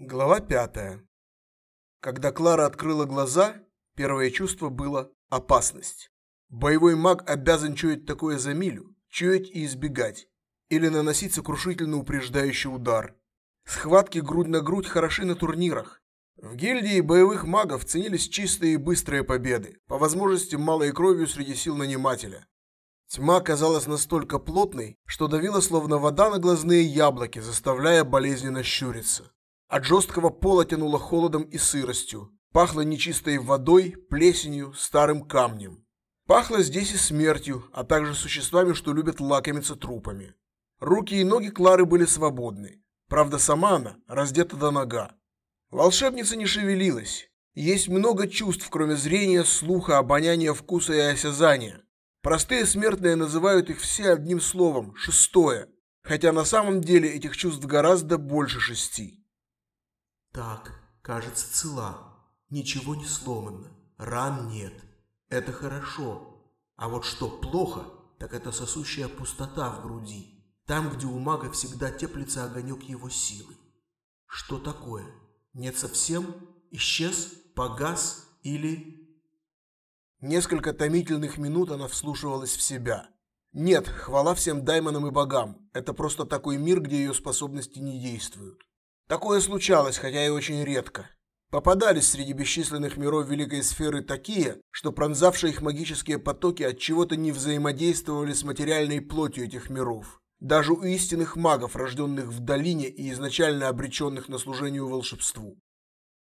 Глава пятая. Когда Клара открыла глаза, первое чувство было опасность. Боевой маг обязан чуять такое за милю, чуять и избегать, или наносить сокрушительно упреждающий удар. Схватки грудь на грудь хороши на турнирах. В гильдии боевых магов ценились чистые и быстрые победы, по возможности малой кровью среди сил нанимателя. Тьма казалась настолько плотной, что давила словно вода на глазные яблоки, заставляя болезненно щуриться. От жесткого пола тянуло холодом и сыростью. Пахло нечистой водой, плесенью, старым камнем. Пахло здесь и смертью, а также существами, что любят лакомиться трупами. Руки и ноги Клары были свободны. Правда, сама она раздета до нога. Волшебница не шевелилась. Есть много чувств, кроме зрения, слуха, обоняния, вкуса и осязания. Простые смертные называют их все одним словом – шестое, хотя на самом деле этих чувств гораздо больше шести. Так, кажется, цела. Ничего не сломано. Ран нет. Это хорошо. А вот что плохо, так это сосущая пустота в груди. Там, где у мага всегда теплится огонек его силы. Что такое? Нет совсем? Исчез? Погас? Или... Несколько томительных минут она вслушивалась в себя. Нет, хвала всем даймонам и богам. Это просто такой мир, где ее способности не действуют. Такое случалось, хотя и очень редко. Попадались среди бесчисленных миров великой сферы такие, что пронзавшие их магические потоки от чего-то не взаимодействовали с материальной плотью этих миров. Даже у истинных магов, рожденных в долине и изначально обреченных на служение волшебству.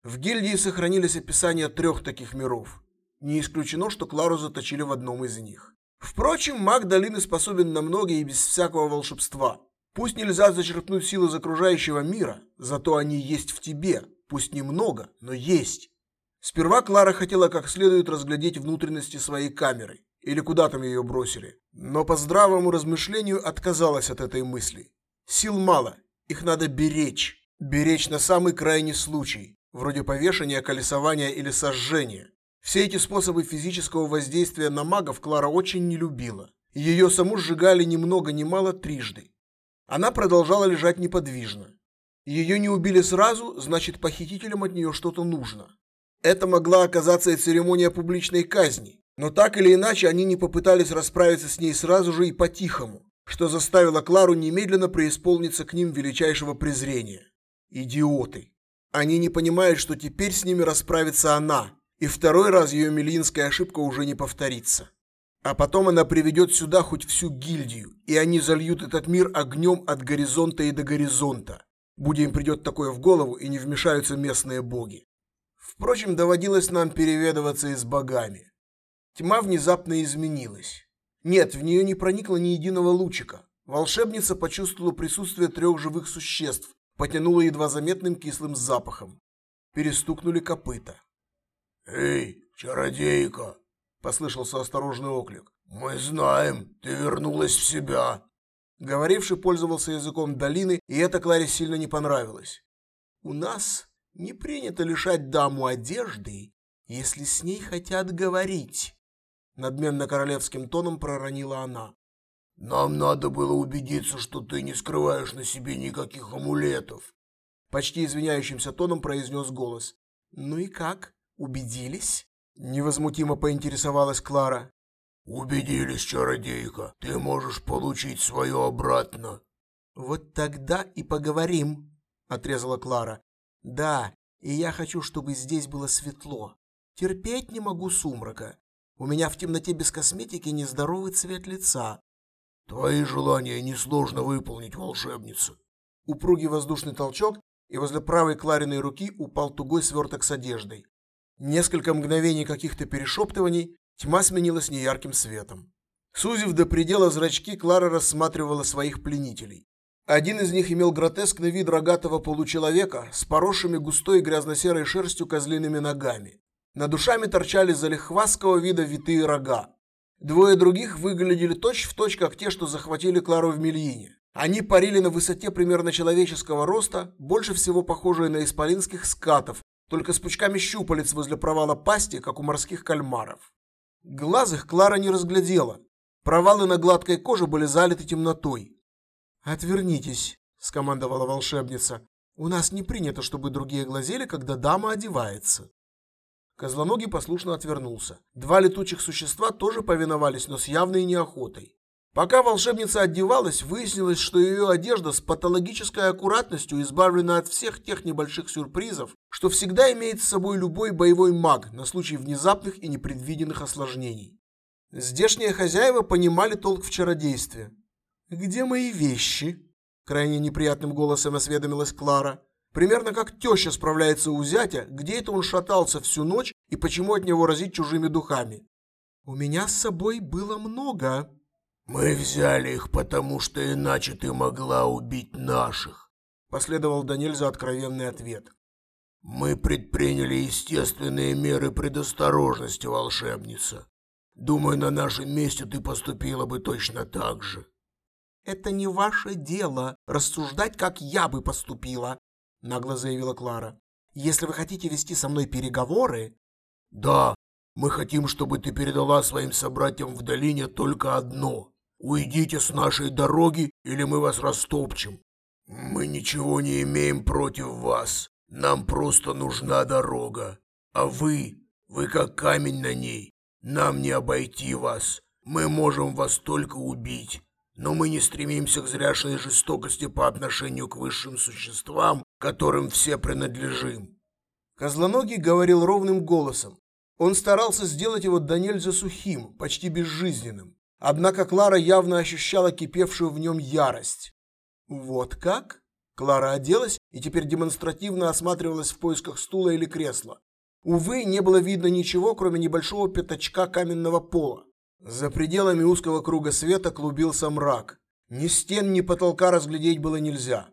В гильдии сохранились описания трех таких миров. Не исключено, что Клару заточили в одном из них. Впрочем, маг долины способен на многое и без всякого волшебства. Пусть нельзя зачерпнуть силы из окружающего мира, зато они есть в тебе, пусть немного, но есть. Сперва Клара хотела как следует разглядеть внутренности своей камеры, или куда там ее бросили, но по здравому размышлению отказалась от этой мысли. Сил мало, их надо беречь, беречь на самый крайний случай, вроде повешения, колесования или сожжения. Все эти способы физического воздействия на магов Клара очень не любила. Ее саму сжигали ни много ни мало трижды. Она продолжала лежать неподвижно. Ее не убили сразу, значит, похитителям от нее что-то нужно. Это могла оказаться и церемония публичной казни, но так или иначе они не попытались расправиться с ней сразу же и по-тихому, что заставило Клару немедленно преисполниться к ним величайшего презрения. Идиоты. Они не понимают, что теперь с ними расправится она, и второй раз ее милинская ошибка уже не повторится. А потом она приведет сюда хоть всю гильдию, и они зальют этот мир огнем от горизонта и до горизонта. Будь им придет такое в голову, и не вмешаются местные боги. Впрочем, доводилось нам переведываться и с богами. Тьма внезапно изменилась. Нет, в нее не проникло ни единого лучика. Волшебница почувствовала присутствие трех живых существ, потянула едва заметным кислым запахом. Перестукнули копыта. «Эй, чародейка!» Послышался осторожный оклик. Мы знаем, ты вернулась в себя. Говоривший пользовался языком долины, и это Кларе сильно не понравилось. У нас не принято лишать даму одежды, если с ней хотят говорить, надменно королевским тоном проронила она. Нам надо было убедиться, что ты не скрываешь на себе никаких амулетов, почти извиняющимся тоном произнес голос. Ну и как? Убедились? Невозмутимо поинтересовалась Клара. Убедились, чародейка. Ты можешь получить свое обратно. Вот тогда и поговорим, отрезала Клара. Да, и я хочу, чтобы здесь было светло. Терпеть не могу сумрака. У меня в темноте без косметики нездоровый цвет лица. Твои желания несложно выполнить, волшебница. Упругий воздушный толчок, и возле правой Клариной руки упал тугой сверток с одеждой. Несколько мгновений каких-то перешептываний, тьма сменилась неярким светом. Сузив до предела зрачки, Клара рассматривала своих пленителей. Один из них имел гротескный вид рогатого получеловека с поросшими густой грязно-серой шерстью козлиными ногами. Над душами торчали залихвастского вида витые рога. Двое других выглядели точь-в-точь, точь, как те, что захватили Клару в Мельине. Они парили на высоте примерно человеческого роста, больше всего похожие на исполинских скатов, только с пучками щупалец возле провала пасти, как у морских кальмаров. Глаз их Клара не разглядела. Провалы на гладкой коже были залиты темнотой. "Отвернитесь", скомандовала волшебница. У нас не принято, чтобы другие глазели, когда дама одевается. Козлоногий послушно отвернулся. Два летучих существа тоже повиновались, но с явной неохотой. Пока волшебница одевалась, выяснилось, что ее одежда с патологической аккуратностью избавлена от всех тех небольших сюрпризов, что всегда имеет с собой любой боевой маг на случай внезапных и непредвиденных осложнений. Здешние хозяева понимали толк в чародействе. «Где мои вещи?» – крайне неприятным голосом осведомилась Клара. Примерно как теща справляется у зятя, где это он шатался всю ночь и почему от него разит чужими духами. «У меня с собой было много», «Мы взяли их, потому что иначе ты могла убить наших», — последовал Даниэль за откровенный ответ. «Мы предприняли естественные меры предосторожности, волшебница. Думаю, на нашем месте ты поступила бы точно так же». «Это не ваше дело рассуждать, как я бы поступила», — нагло заявила Клара. «Если вы хотите вести со мной переговоры...» «Да, мы хотим, чтобы ты передала своим собратьям в долине только одно Уйдите с нашей дороги, или мы вас растопчем. Мы ничего не имеем против вас. Нам просто нужна дорога. А вы, вы как камень на ней. Нам не обойти вас. Мы можем вас только убить. Но мы не стремимся к зряшной жестокости по отношению к высшим существам, которым все принадлежим. Козлоногий говорил ровным голосом. Он старался сделать его до нельзя сухим, почти безжизненным. Однако Клара явно ощущала кипевшую в нем ярость. Вот как? Клара оделась и теперь демонстративно осматривалась в поисках стула или кресла. Увы, не было видно ничего, кроме небольшого пятачка каменного пола. За пределами узкого круга света клубился мрак. Ни стен, ни потолка разглядеть было нельзя.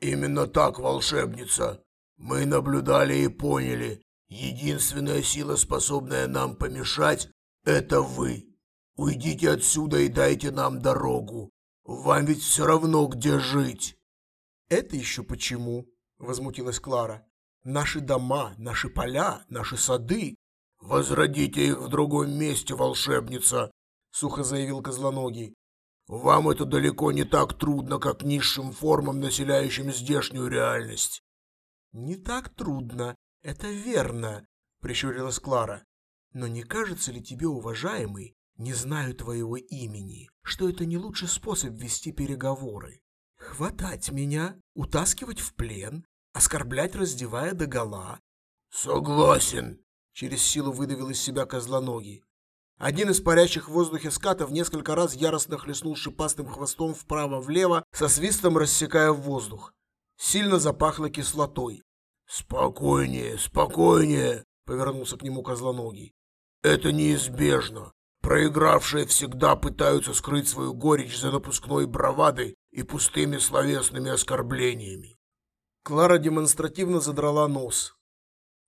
«Именно так, волшебница. Мы наблюдали и поняли. Единственная сила, способная нам помешать, это вы». Уйдите отсюда и дайте нам дорогу. Вам ведь все равно, где жить. Это еще почему? Возмутилась Клара. Наши дома, наши поля, наши сады. Возродите их в другом месте, волшебница, сухо заявил Козлоногий. Вам это далеко не так трудно, как низшим формам, населяющим здешнюю реальность. Не так трудно, это верно, прищурилась Клара. Но не кажется ли тебе, уважаемый, не знаю твоего имени, что это не лучший способ вести переговоры. Хватать меня, утаскивать в плен, оскорблять, раздевая догола. Согласен, через силу выдавил из себя козлоногий. Один из парящих в воздухе скатов несколько раз яростно хлестнул шипастым хвостом вправо-влево, со свистом рассекая воздух. Сильно запахло кислотой. «Спокойнее, спокойнее!» — повернулся к нему козлоногий. «Это неизбежно. Проигравшие всегда пытаются скрыть свою горечь за напускной бравадой и пустыми словесными оскорблениями. Клара демонстративно задрала нос.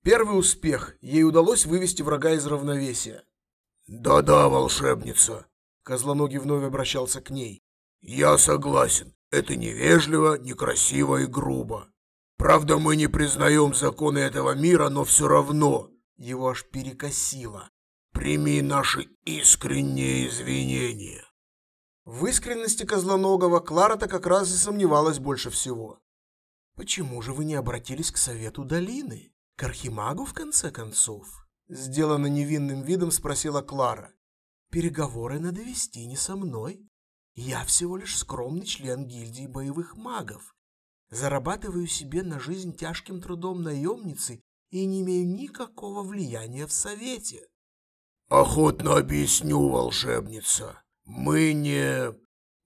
Первый успех. Ей удалось вывести врага из равновесия. «Да-да, волшебница!» Козлоногий вновь обращался к ней. «Я согласен. Это невежливо, некрасиво и грубо. Правда, мы не признаем законы этого мира, но все равно...» Его аж перекосило. Прими наши искренние извинения. В искренности Козлоногова Клара-то как раз и сомневалась больше всего. Почему же вы не обратились к совету долины? К архимагу, в конце концов? Сделано невинным видом спросила Клара. Переговоры надо вести не со мной. Я всего лишь скромный член гильдии боевых магов. Зарабатываю себе на жизнь тяжким трудом наемницы и не имею никакого влияния в совете. Охотно объясню, волшебница. Мы не...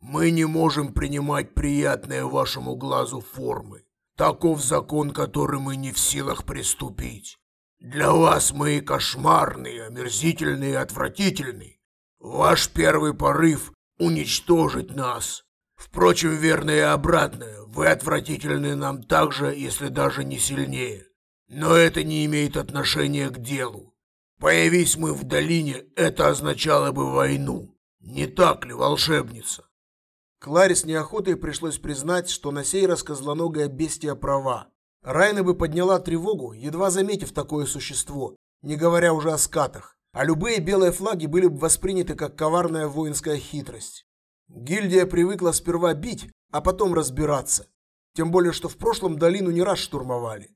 Мы не можем принимать приятные вашему глазу формы. Таков закон, который мы не в силах приступить. Для вас мы и кошмарные, омерзительные и отвратительные. Ваш первый порыв — уничтожить нас. Впрочем, верно и обратное. Вы отвратительны нам так же, если даже не сильнее. Но это не имеет отношения к делу. Появись мы в долине, это означало бы войну. Не так ли, волшебница? Кларе с неохотой пришлось признать, что на сей раз козлоногая бестия права. Райна бы подняла тревогу, едва заметив такое существо, не говоря уже о скатах, а любые белые флаги были бы восприняты как коварная воинская хитрость. Гильдия привыкла сперва бить, а потом разбираться. Тем более, что в прошлом долину не раз штурмовали.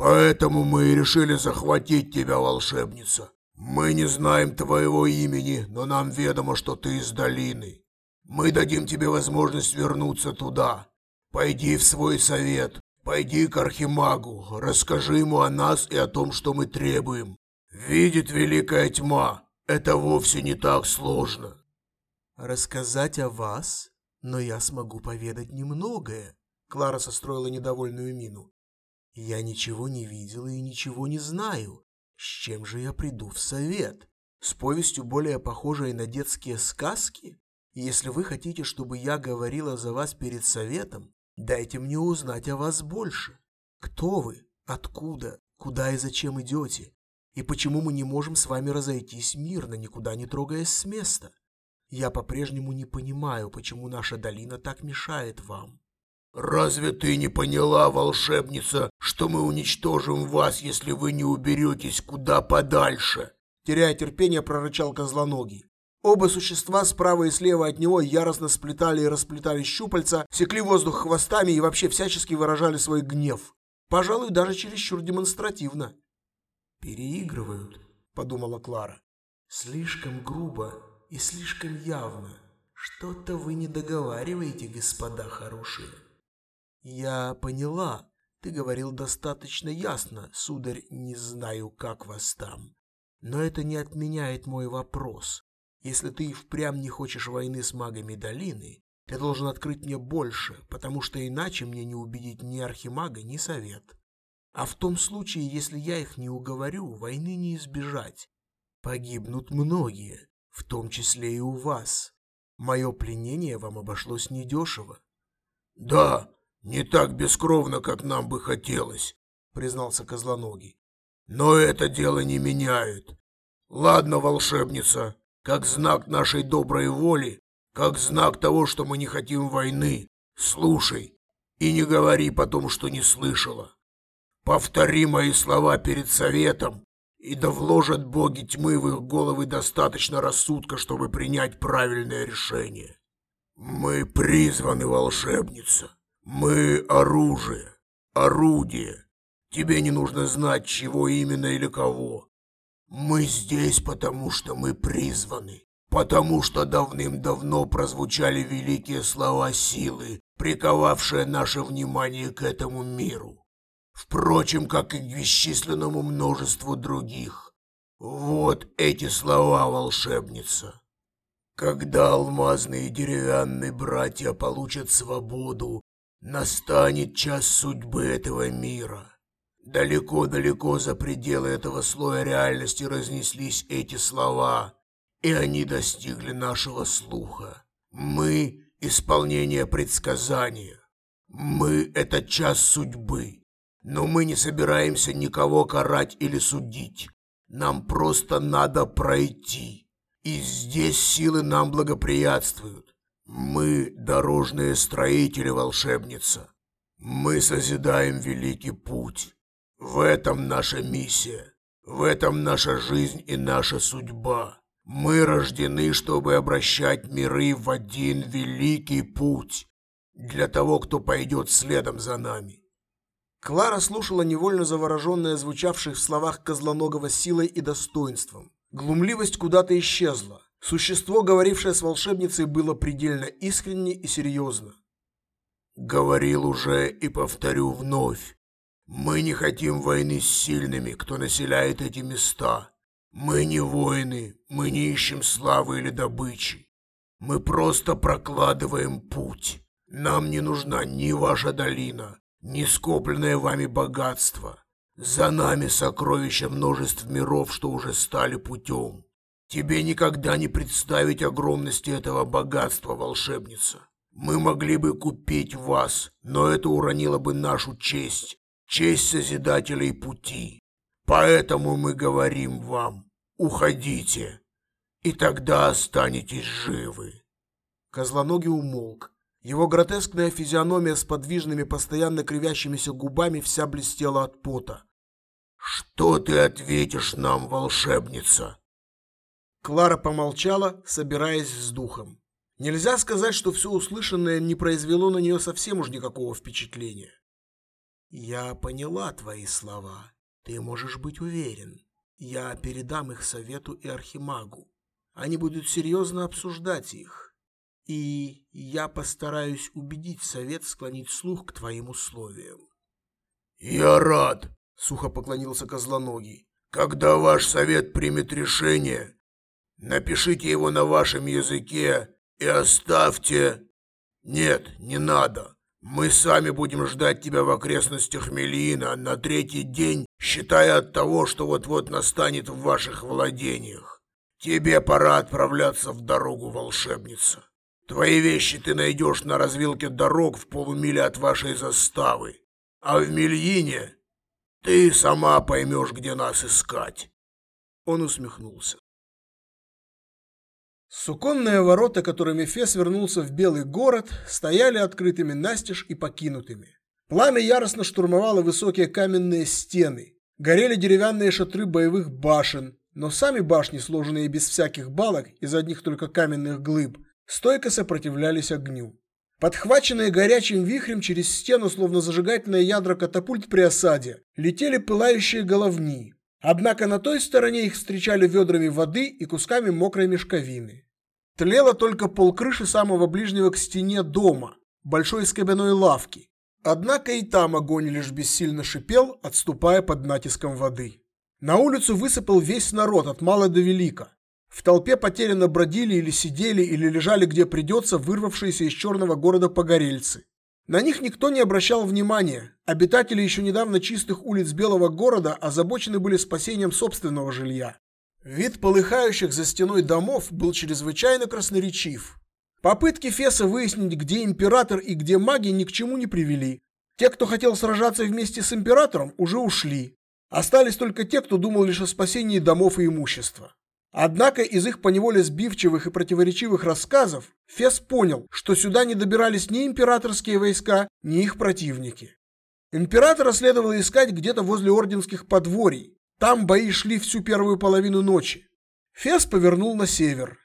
Поэтому мы и решили захватить тебя, волшебница. Мы не знаем твоего имени, но нам ведомо, что ты из долины. Мы дадим тебе возможность вернуться туда. Пойди в свой совет, пойди к Архимагу, расскажи ему о нас и о том, что мы требуем. Видит великая тьма, это вовсе не так сложно. Рассказать о вас? Но я смогу поведать немногое. Клара состроила недовольную мину. Я ничего не видела и ничего не знаю. С чем же я приду в совет? С повестью более похожей на детские сказки? Если вы хотите, чтобы я говорила за вас перед советом, дайте мне узнать о вас больше. Кто вы? Откуда? Куда и зачем идете? И почему мы не можем с вами разойтись мирно, никуда не трогаясь с места? Я по-прежнему не понимаю, почему наша долина так мешает вам. «Разве ты не поняла, волшебница, что мы уничтожим вас, если вы не уберетесь куда подальше?» Теряя терпение, прорычал Козлоногий. Оба существа справа и слева от него яростно сплетали и расплетали щупальца, секли воздух хвостами и вообще всячески выражали свой гнев. Пожалуй, даже чересчур демонстративно. «Переигрывают», — подумала Клара. «Слишком грубо и слишком явно. Что-то вы не договариваете, господа хорошие». «Я поняла. Ты говорил достаточно ясно, сударь, не знаю, как вас там. Но это не отменяет мой вопрос. Если ты впрямь не хочешь войны с магами долины, ты должен открыть мне больше, потому что иначе мне не убедить ни архимага, ни совет. А в том случае, если я их не уговорю, войны не избежать. Погибнут многие, в том числе и у вас. Мое пленение вам обошлось недешево. Да, «Не так бескровно, как нам бы хотелось», — признался Козлоногий. «Но это дело не меняет. Ладно, волшебница, как знак нашей доброй воли, как знак того, что мы не хотим войны, слушай и не говори потом, что не слышала. Повтори мои слова перед советом, и да вложат боги тьмы в их головы достаточно рассудка, чтобы принять правильное решение. Мы призваны, волшебница». «Мы оружие, орудие. Тебе не нужно знать, чего именно или кого. Мы здесь, потому что мы призваны, потому что давным-давно прозвучали великие слова силы, приковавшие наше внимание к этому миру. Впрочем, как и к бесчисленному множеству других. Вот эти слова, волшебница. Когда алмазные и деревянные братья получат свободу Настанет час судьбы этого мира. Далеко-далеко за пределы этого слоя реальности разнеслись эти слова, и они достигли нашего слуха. Мы — исполнение предсказания. Мы — это час судьбы. Но мы не собираемся никого карать или судить. Нам просто надо пройти. И здесь силы нам благоприятствуют. Мы дорожные строители, волшебница. Мы созидаем великий путь. В этом наша миссия. В этом наша жизнь и наша судьба. Мы рождены, чтобы обращать миры в один великий путь. Для того, кто пойдет следом за нами. Клара слушала невольно завороженная звучавших в словах Козлоногого силой и достоинством. Глумливость куда-то исчезла. Существо, говорившее с волшебницей, было предельно искренне и серьезно. «Говорил уже и повторю вновь. Мы не хотим войны с сильными, кто населяет эти места. Мы не воины, мы не ищем славы или добычи. Мы просто прокладываем путь. Нам не нужна ни ваша долина, ни скопленное вами богатство. За нами сокровища множеств миров, что уже стали путем. Тебе никогда не представить огромности этого богатства, волшебница. Мы могли бы купить вас, но это уронило бы нашу честь, честь Созидателей Пути. Поэтому мы говорим вам, уходите, и тогда останетесь живы. Козлоногий умолк. Его гротескная физиономия с подвижными, постоянно кривящимися губами вся блестела от пота. «Что ты ответишь нам, волшебница?» Клара помолчала, собираясь с духом. Нельзя сказать, что все услышанное не произвело на нее совсем уж никакого впечатления. «Я поняла твои слова. Ты можешь быть уверен. Я передам их совету и архимагу. Они будут серьезно обсуждать их. И я постараюсь убедить совет склонить слух к твоим условиям. «Я рад», — сухо поклонился Козлоногий. «Когда ваш совет примет решение, напишите его на вашем языке и оставьте...» «Нет, не надо. Мы сами будем ждать тебя в окрестностях Мелина на третий день, считая от того, что вот-вот настанет в ваших владениях. Тебе пора отправляться в дорогу, волшебница». Твои вещи ты найдешь на развилке дорог в полумиле от вашей заставы. А в Мельине ты сама поймешь, где нас искать. Он усмехнулся. Суконные ворота, которыми Фес вернулся в Белый город, стояли открытыми настежь и покинутыми. Пламя яростно штурмовало высокие каменные стены. Горели деревянные шатры боевых башен, но сами башни, сложенные без всяких балок, из одних только каменных глыб, стойко сопротивлялись огню. Подхваченные горячим вихрем через стену, словно зажигательные ядра катапульт при осаде, летели пылающие головни. Однако на той стороне их встречали ведрами воды и кусками мокрой мешковины. Тлело только полкрыши самого ближнего к стене дома, большой скобяной лавки. Однако и там огонь лишь бессильно шипел, отступая под натиском воды. На улицу высыпал весь народ от мала до велика. В толпе потерянно бродили или сидели, или лежали где придется вырвавшиеся из черного города погорельцы. На них никто не обращал внимания. Обитатели еще недавно чистых улиц Белого города озабочены были спасением собственного жилья. Вид полыхающих за стеной домов был чрезвычайно красноречив. Попытки Феса выяснить, где император и где маги, ни к чему не привели. Те, кто хотел сражаться вместе с императором, уже ушли. Остались только те, кто думал лишь о спасении домов и имущества. Однако из их поневоле сбивчивых и противоречивых рассказов Фес понял, что сюда не добирались ни императорские войска, ни их противники. Императора следовало искать где-то возле орденских подворий. Там бои шли всю первую половину ночи. Фес повернул на север.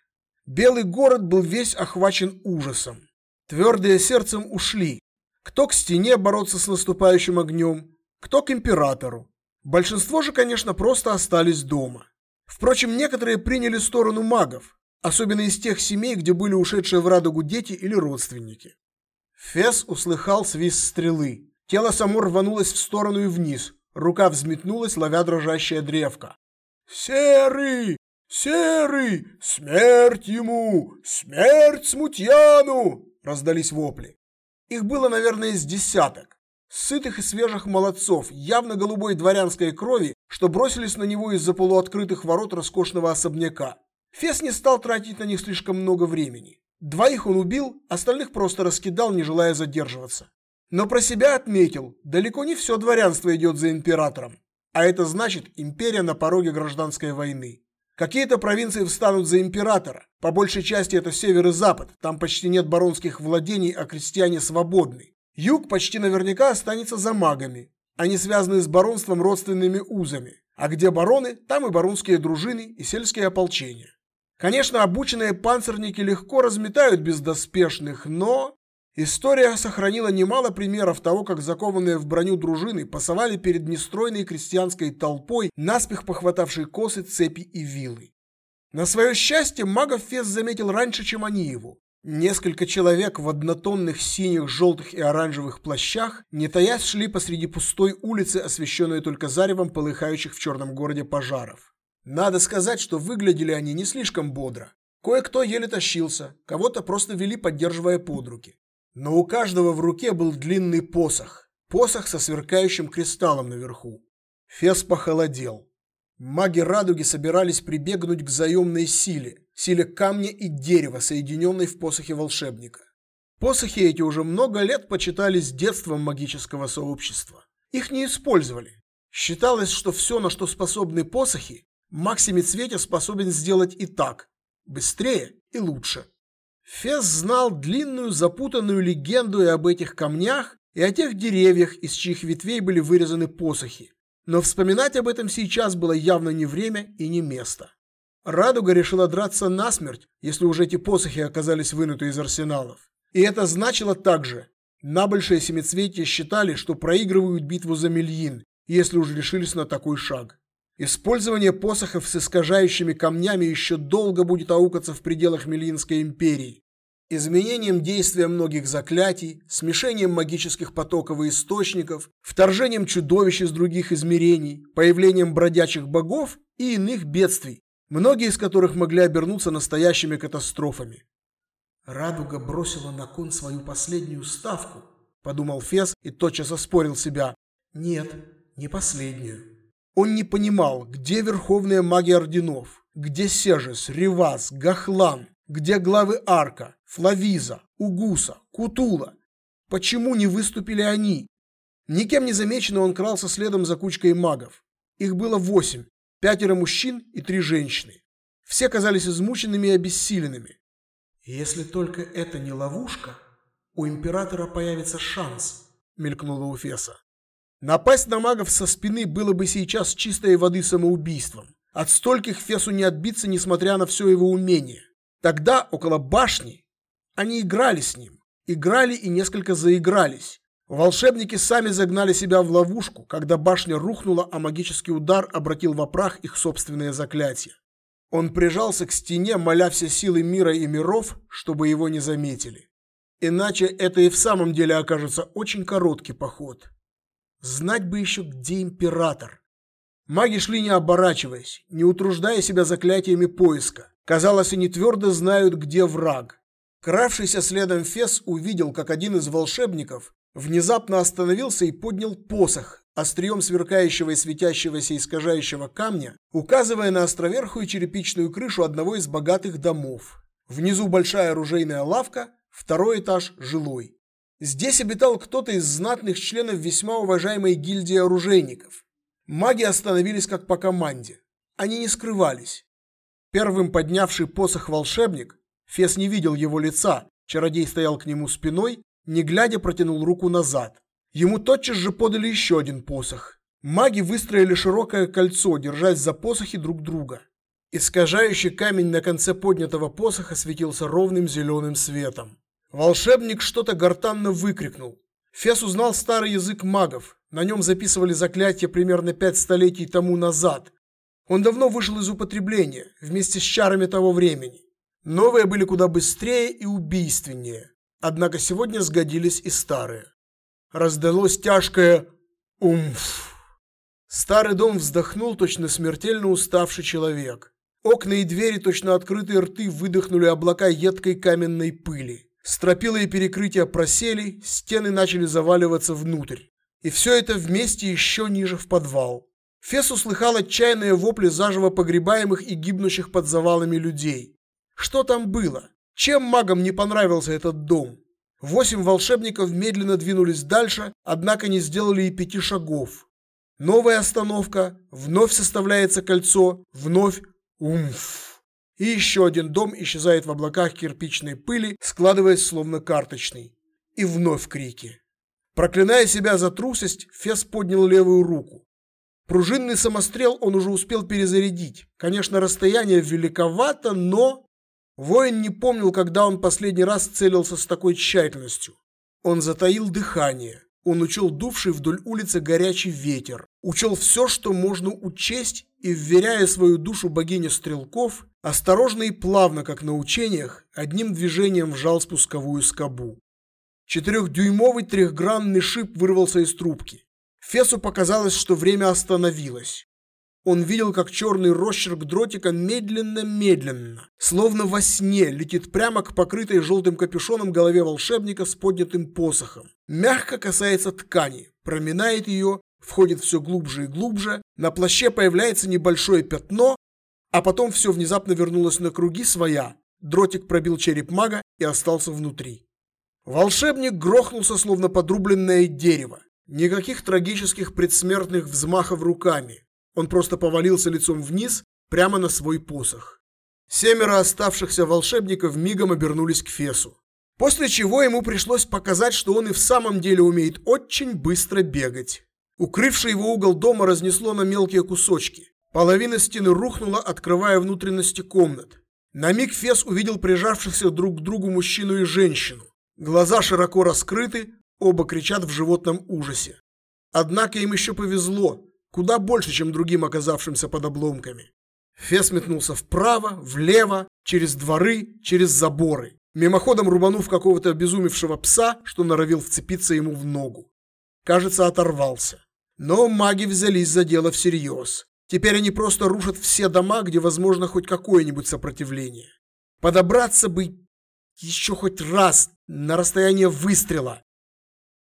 Белый город был весь охвачен ужасом. Твердые сердцем ушли. Кто к стене бороться с наступающим огнем, кто к императору. Большинство же, конечно, просто остались дома. Впрочем, некоторые приняли сторону магов, особенно из тех семей, где были ушедшие в радугу дети или родственники. Фес услыхал свист стрелы. Тело само рванулось в сторону и вниз. Рука взметнулась, ловя дрожащая древко. «Серый! Серый! Смерть ему! Смерть Смутьяну!» раздались вопли. Их было, наверное, с десяток сытых и свежих молодцов, явно голубой дворянской крови, что бросились на него из-за полуоткрытых ворот роскошного особняка. Фес не стал тратить на них слишком много времени. Двоих он убил, остальных просто раскидал, не желая задерживаться. Но про себя отметил, далеко не все дворянство идет за императором. А это значит, империя на пороге гражданской войны. Какие-то провинции встанут за императора. По большей части это север и запад. Там почти нет баронских владений, а крестьяне свободны. Юг почти наверняка останется за магами. Они связаны с баронством родственными узами. А где бароны, там и баронские дружины, и сельские ополчения. Конечно, обученные панцирники легко разметают бездоспешных, но... История сохранила немало примеров того, как закованные в броню дружины пасовали перед нестройной крестьянской толпой, наспех похватавшей косы, цепи и вилы. На свое счастье, магов Фес заметил раньше, чем они его. Несколько человек в однотонных синих, желтых и оранжевых плащах, не таясь, шли посреди пустой улицы, освещенной только заревом полыхающих в черном городе пожаров. Надо сказать, что выглядели они не слишком бодро. Кое-кто еле тащился, кого-то просто вели, поддерживая под руки. Но у каждого в руке был длинный посох. Посох со сверкающим кристаллом наверху. Фес похолодел. Маги радуги собирались прибегнуть к заемной силе, силе камня и дерева, соединенной в посохе волшебника. Посохи эти уже много лет почитались детством магического сообщества. Их не использовали. Считалось, что все, на что способны посохи, Максими Цветя способен сделать и так, быстрее и лучше. Фес знал длинную запутанную легенду и об этих камнях, и о тех деревьях, из чьих ветвей были вырезаны посохи. Но вспоминать об этом сейчас было явно не время и не место. Радуга решила драться насмерть, если уже эти посохи оказались вынуты из арсеналов. И это значило также, набольшие семицветия считали, что проигрывают битву за Мельин, если уж решились на такой шаг. Использование посохов с искажающими камнями еще долго будет аукаться в пределах Мельинской империи. Изменением действия многих заклятий, смешением магических потоков и источников, вторжением чудовищ из других измерений, появлением бродячих богов и иных бедствий, многие из которых могли обернуться настоящими катастрофами. Радуга бросила на кон свою последнюю ставку, подумал Фес и тотчас оспорил себя. Нет, не последнюю. Он не понимал, где верховные маги орденов, где Сежес, Ривас, Гахлан, где главы Арка, Флавиза, Угуса, Кутула. Почему не выступили они? Никем не замеченный он крался следом за кучкой магов. Их было восемь, Пятеро мужчин и три женщины. Все казались измученными и обессиленными. Если только это не ловушка, у императора появится шанс, мелькнуло у Феса. Напасть на магов со спины было бы сейчас чистой воды самоубийством. От стольких Фесу не отбиться, несмотря на все его умение. Тогда, около башни, они играли с ним. Играли и несколько заигрались. Волшебники сами загнали себя в ловушку, когда башня рухнула, а магический удар обратил в прах их собственные заклятия. Он прижался к стене, моля все силы мира и миров, чтобы его не заметили. Иначе это и в самом деле окажется очень короткий поход. Знать бы еще, где император. Маги шли не оборачиваясь, не утруждая себя заклятиями поиска. Казалось, они твердо знают, где враг. Кравшийся следом Фес увидел, как один из волшебников внезапно остановился и поднял посох, острием сверкающего и светящегося искажающего камня, указывая на островерхую черепичную крышу одного из богатых домов. Внизу большая оружейная лавка, второй этаж жилой. Здесь обитал кто-то из знатных членов весьма уважаемой гильдии оружейников. Маги остановились как по команде. Они не скрывались. Первым поднявший посох волшебник, Фес не видел его лица, чародей стоял к нему спиной не глядя протянул руку назад. Ему тотчас же подали еще один посох. Маги выстроили широкое кольцо, держась за посохи друг друга. Искажающий камень на конце поднятого посоха светился ровным зеленым светом. Волшебник что-то гортанно выкрикнул. Фес узнал старый язык магов. На нем записывали заклятия примерно пять столетий тому назад. Он давно вышел из употребления, вместе с чарами того времени. Новые были куда быстрее и убийственнее. Однако сегодня сгодились и старые. Раздалось тяжкое «умф». Старый дом вздохнул точно смертельно уставший человек. Окна и двери, точно открытые рты, выдохнули облака едкой каменной пыли. Стропила и перекрытия просели, стены начали заваливаться внутрь. И все это вместе еще ниже в подвал. Фес услыхал отчаянные вопли заживо погребаемых и гибнущих под завалами людей. Что там было? Чем магам не понравился этот дом? Восемь волшебников медленно двинулись дальше, однако не сделали и пяти шагов. Новая остановка, вновь составляется кольцо, вновь умф. И еще один дом исчезает в облаках кирпичной пыли, складываясь словно карточный. И вновь крики. Проклиная себя за трусость, Фес поднял левую руку. Пружинный самострел он уже успел перезарядить. Конечно, расстояние великовато, но Воин не помнил, когда он последний раз целился с такой тщательностью. Он затаил дыхание. Он учел дувший вдоль улицы горячий ветер. Учел все, что можно учесть, и, вверяя свою душу богине стрелков, осторожно и плавно, как на учениях, одним движением вжал спусковую скобу. Четырехдюймовый трехгранный шип вырвался из трубки. Фесу показалось, что время остановилось. Он видел, как черный росчерк дротика медленно-медленно, словно во сне, летит прямо к покрытой желтым капюшоном голове волшебника с поднятым посохом. Мягко касается ткани, проминает ее, входит все глубже и глубже, на плаще появляется небольшое пятно, а потом все внезапно вернулось на круги своя. Дротик пробил череп мага и остался внутри. Волшебник грохнулся, словно подрубленное дерево. Никаких трагических предсмертных взмахов руками. Он просто повалился лицом вниз, прямо на свой посох. Семеро оставшихся волшебников мигом обернулись к Фесу. После чего ему пришлось показать, что он и в самом деле умеет очень быстро бегать. Укрывший его угол дома разнесло на мелкие кусочки. Половина стены рухнула, открывая внутренности комнат. На миг Фес увидел прижавшихся друг к другу мужчину и женщину. Глаза широко раскрыты, оба кричат в животном ужасе. Однако им еще повезло, куда больше, чем другим оказавшимся под обломками. Фес метнулся вправо, влево, через дворы, через заборы, мимоходом рубанув какого-то обезумевшего пса, что норовил вцепиться ему в ногу. Кажется, оторвался. Но маги взялись за дело всерьез. Теперь они просто рушат все дома, где возможно хоть какое-нибудь сопротивление. Подобраться бы еще хоть раз на расстояние выстрела.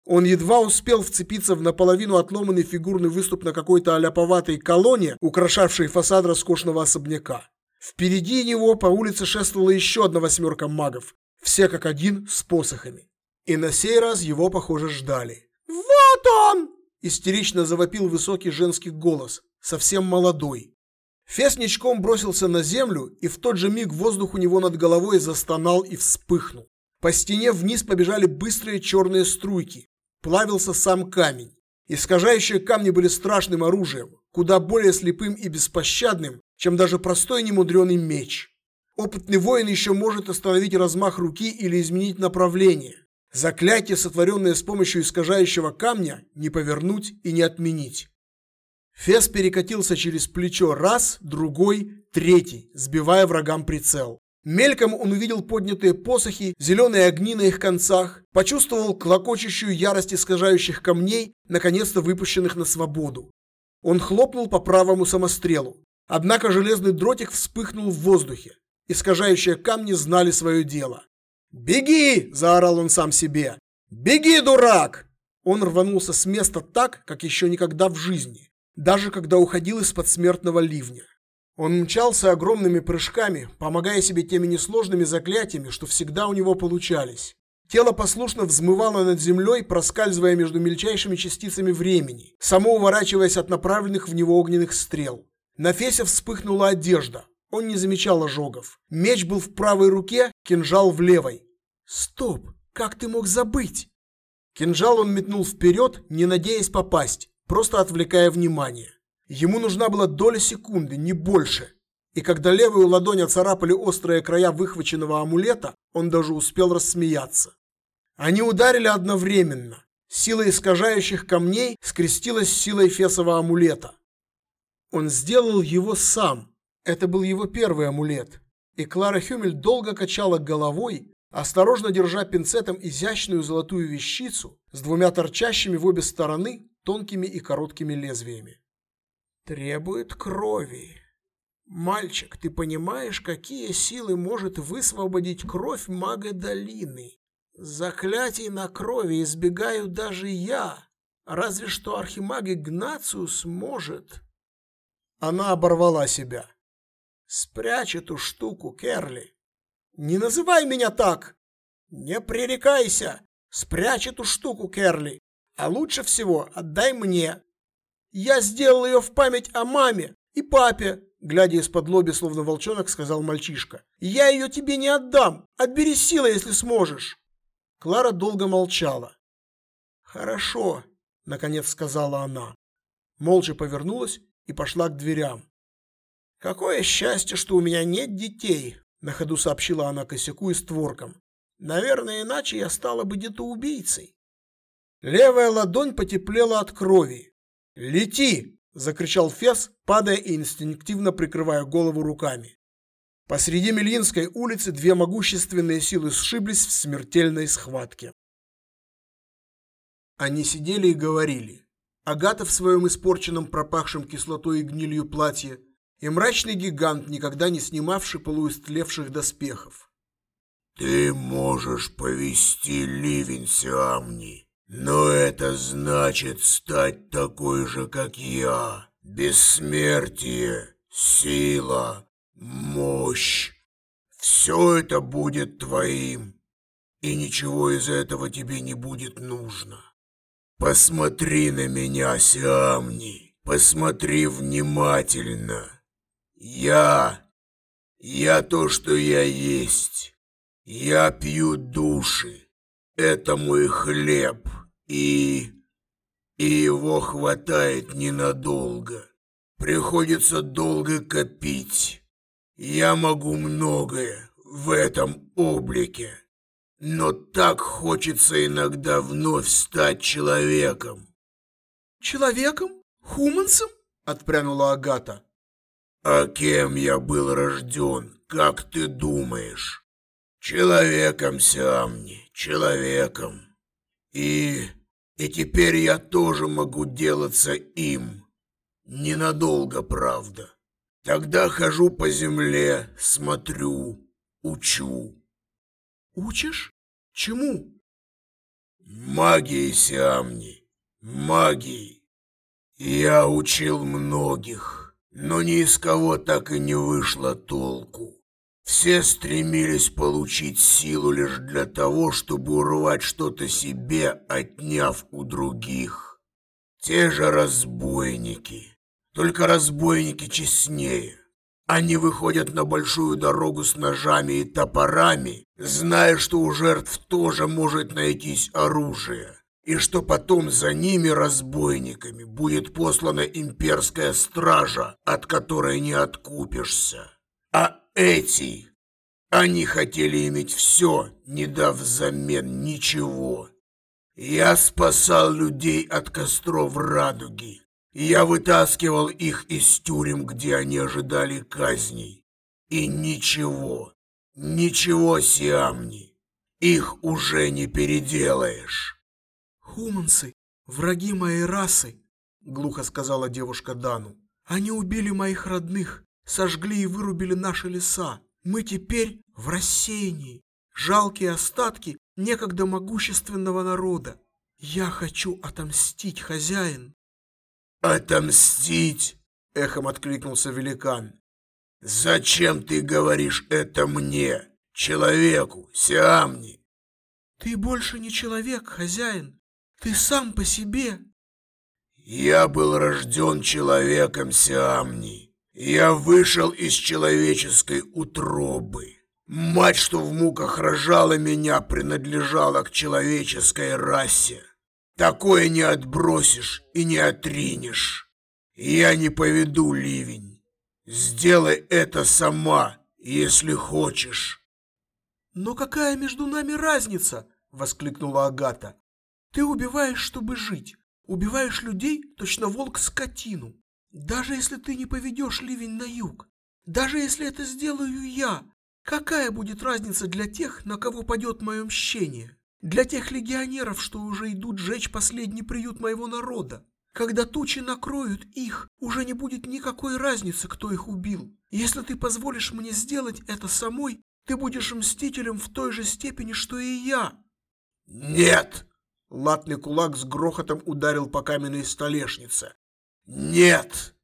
Он едва успел вцепиться в наполовину отломанный фигурный выступ на какой-то аляповатой колонне, украшавшей фасад роскошного особняка. Впереди него по улице шествовала еще одна восьмерка магов, все как один с посохами. И на сей раз его, похоже, ждали. «Вот он!» – истерично завопил высокий женский голос, совсем молодой. Фес ничком бросился на землю, и в тот же миг воздух у него над головой застонал и вспыхнул. По стене вниз побежали быстрые черные струйки. Плавился сам камень. Искажающие камни были страшным оружием, куда более слепым и беспощадным, чем даже простой немудреный меч. Опытный воин еще может остановить размах руки или изменить направление. Заклятие, сотворенное с помощью искажающего камня, не повернуть и не отменить. Фес перекатился через плечо раз, другой, третий, сбивая врагам прицел. Мельком он увидел поднятые посохи, зеленые огни на их концах, почувствовал клокочущую ярость искажающих камней, наконец-то выпущенных на свободу. Он хлопнул по правому самострелу. Однако железный дротик вспыхнул в воздухе. Искажающие камни знали свое дело. «Беги!» – заорал он сам себе. «Беги, дурак!» Он рванулся с места так, как еще никогда в жизни, даже когда уходил из-под смертного ливня. Он мчался огромными прыжками, помогая себе теми несложными заклятиями, что всегда у него получались. Тело послушно взмывало над землей, проскальзывая между мельчайшими частицами времени, само уворачиваясь от направленных в него огненных стрел. На Фесе вспыхнула одежда. Он не замечал ожогов. Меч был в правой руке, кинжал в левой. Стоп, как ты мог забыть? Кинжал он метнул вперед, не надеясь попасть, просто отвлекая внимание. Ему нужна была доля секунды, не больше. И когда левую ладонь оцарапали острые края выхваченного амулета, он даже успел рассмеяться. Они ударили одновременно. Сила искажающих камней скрестилась с силой фесового амулета. Он сделал его сам. Это был его первый амулет. И Клара Хюмель долго качала головой, осторожно держа пинцетом изящную золотую вещицу с двумя торчащими в обе стороны тонкими и короткими лезвиями. Требует крови. Мальчик, ты понимаешь, какие силы может высвободить кровь мага долины? Заклятий на крови избегаю даже я. Разве что архимаг Игнациус может. Она оборвала себя. Спрячь эту штуку, Керли. Не называй меня так. Не пререкайся. Спрячь эту штуку, Керли. А лучше всего отдай мне. Я сделал ее в память о маме и папе, глядя из-под лоби, словно волчонок, сказал мальчишка. Я ее тебе не отдам. Отбери силой, если сможешь. Клара долго молчала. Хорошо, наконец сказала она. Молча повернулась и пошла к дверям. «Какое счастье, что у меня нет детей!» – на ходу сообщила она косяку и створкам. «Наверное, иначе я стала бы где-то убийцей». Левая ладонь потеплела от крови. «Лети!» – закричал Фес, падая и инстинктивно прикрывая голову руками. Посреди Мельинской улицы две могущественные силы сшиблись в смертельной схватке. Они сидели и говорили. Агата в своем испорченном пропахшем кислотой и гнилью платье и мрачный гигант, никогда не снимавший полуистлевших доспехов. «Ты можешь повести ливень Сиамни, но это значит стать такой же, как я. Бессмертие, сила, мощь. Все это будет твоим, и ничего из этого тебе не будет нужно. Посмотри на меня, Сиамни, посмотри внимательно. Я... Я то, что я есть. Я пью души. Это мой хлеб. И... И его хватает ненадолго. Приходится долго копить. Я могу многое в этом облике, но так хочется иногда вновь стать человеком. Человеком? Хумансом? Отпрянула Агата. А кем я был рожден, как ты думаешь? Человеком, Сиамни, человеком. И... и теперь я тоже могу делаться им. Ненадолго, правда. Тогда хожу по земле, смотрю, учу. Учишь? Чему? Магии, Сиамни, магии. Я учил многих, но ни из кого так и не вышло толку. Все стремились получить силу лишь для того, чтобы урвать что-то себе, отняв у других. Те же разбойники. Только разбойники честнее. Они выходят на большую дорогу с ножами и топорами, зная, что у жертв тоже может найтись оружие, и что потом за ними, разбойниками, будет послана имперская стража, от которой не откупишься. А эти. Они хотели иметь все, не дав взамен ничего. Я спасал людей от костров радуги. Я вытаскивал их из тюрем, где они ожидали казней. И ничего, ничего, Сиамни, их уже не переделаешь. Хуманцы, враги моей расы, глухо сказала девушка Дану. Они убили моих родных, сожгли и вырубили наши леса. Мы теперь в рассеянии, жалкие остатки некогда могущественного народа. Я хочу отомстить, хозяин. Отомстить? Эхом откликнулся великан. Зачем ты говоришь это мне, человеку, Сиамни? Ты больше не человек, хозяин. Ты сам по себе. Я был рожден человеком, Сиамни. Я вышел из человеческой утробы. Мать, что в муках рожала меня, принадлежала к человеческой расе. Такое не отбросишь и не отринешь. Я не поведу ливень. Сделай это сама, если хочешь. Но какая между нами разница? воскликнула Агата. Ты убиваешь, чтобы жить. Убиваешь людей, точно волк скотину. Даже если ты не поведешь ливень на юг, даже если это сделаю я, какая будет разница для тех, на кого падет мое мщение? Для тех легионеров, что уже идут жечь последний приют моего народа. Когда тучи накроют их, уже не будет никакой разницы, кто их убил. Если ты позволишь мне сделать это самой, ты будешь мстителем в той же степени, что и я. Нет! Латный кулак с грохотом ударил по каменной столешнице. «Нет!»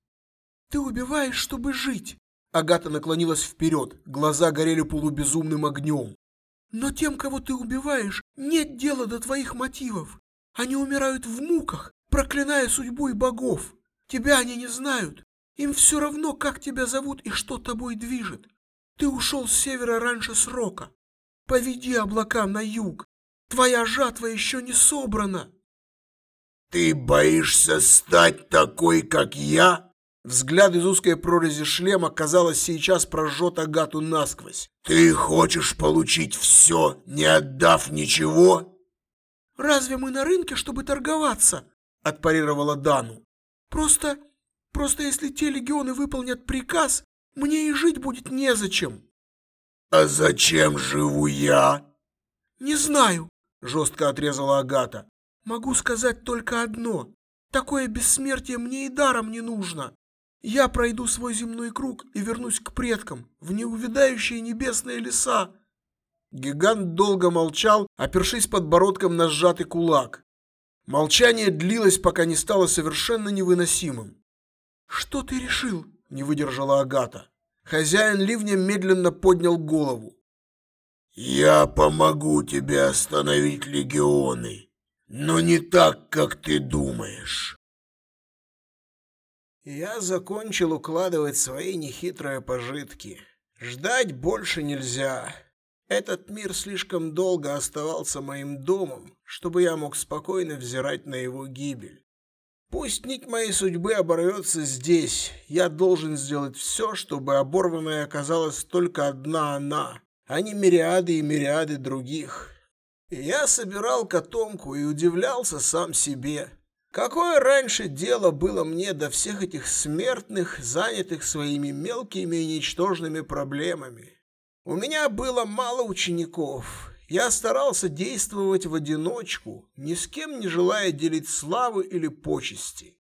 «Ты убиваешь, чтобы жить!» Агата наклонилась вперед, глаза горели полубезумным огнем. «Но тем, кого ты убиваешь, нет дела до твоих мотивов. Они умирают в муках, проклиная судьбу и богов. Тебя они не знают. Им все равно, как тебя зовут и что тобой движет. Ты ушел с севера раньше срока. Поведи облака на юг. Твоя жатва еще не собрана. «Ты боишься стать такой, как я?» Взгляд из узкой прорези шлема, казалось, сейчас прожжет Агату насквозь. «Ты хочешь получить все, не отдав ничего?» «Разве мы на рынке, чтобы торговаться?» – отпарировала Дану. «Просто, просто если те легионы выполнят приказ, мне и жить будет незачем». «А зачем живу я?» «Не знаю», – жестко отрезала Агата. Могу сказать только одно. Такое бессмертие мне и даром не нужно. Я пройду свой земной круг и вернусь к предкам, в неувядающие небесные леса. Гигант долго молчал, опершись подбородком на сжатый кулак. Молчание длилось, пока не стало совершенно невыносимым. «Что ты решил?» – не выдержала Агата. Хозяин ливня медленно поднял голову. «Я помогу тебе остановить легионы но не так, как ты думаешь. Я закончил укладывать свои нехитрые пожитки. Ждать больше нельзя. Этот мир слишком долго оставался моим домом, чтобы я мог спокойно взирать на его гибель. Пусть нить моей судьбы оборвется здесь. Я должен сделать все, чтобы оборванной оказалась только одна она, а не мириады и мириады других. Я собирал котомку и удивлялся сам себе. Какое раньше дело было мне до всех этих смертных, занятых своими мелкими и ничтожными проблемами? У меня было мало учеников, я старался действовать в одиночку, ни с кем не желая делить славы или почести.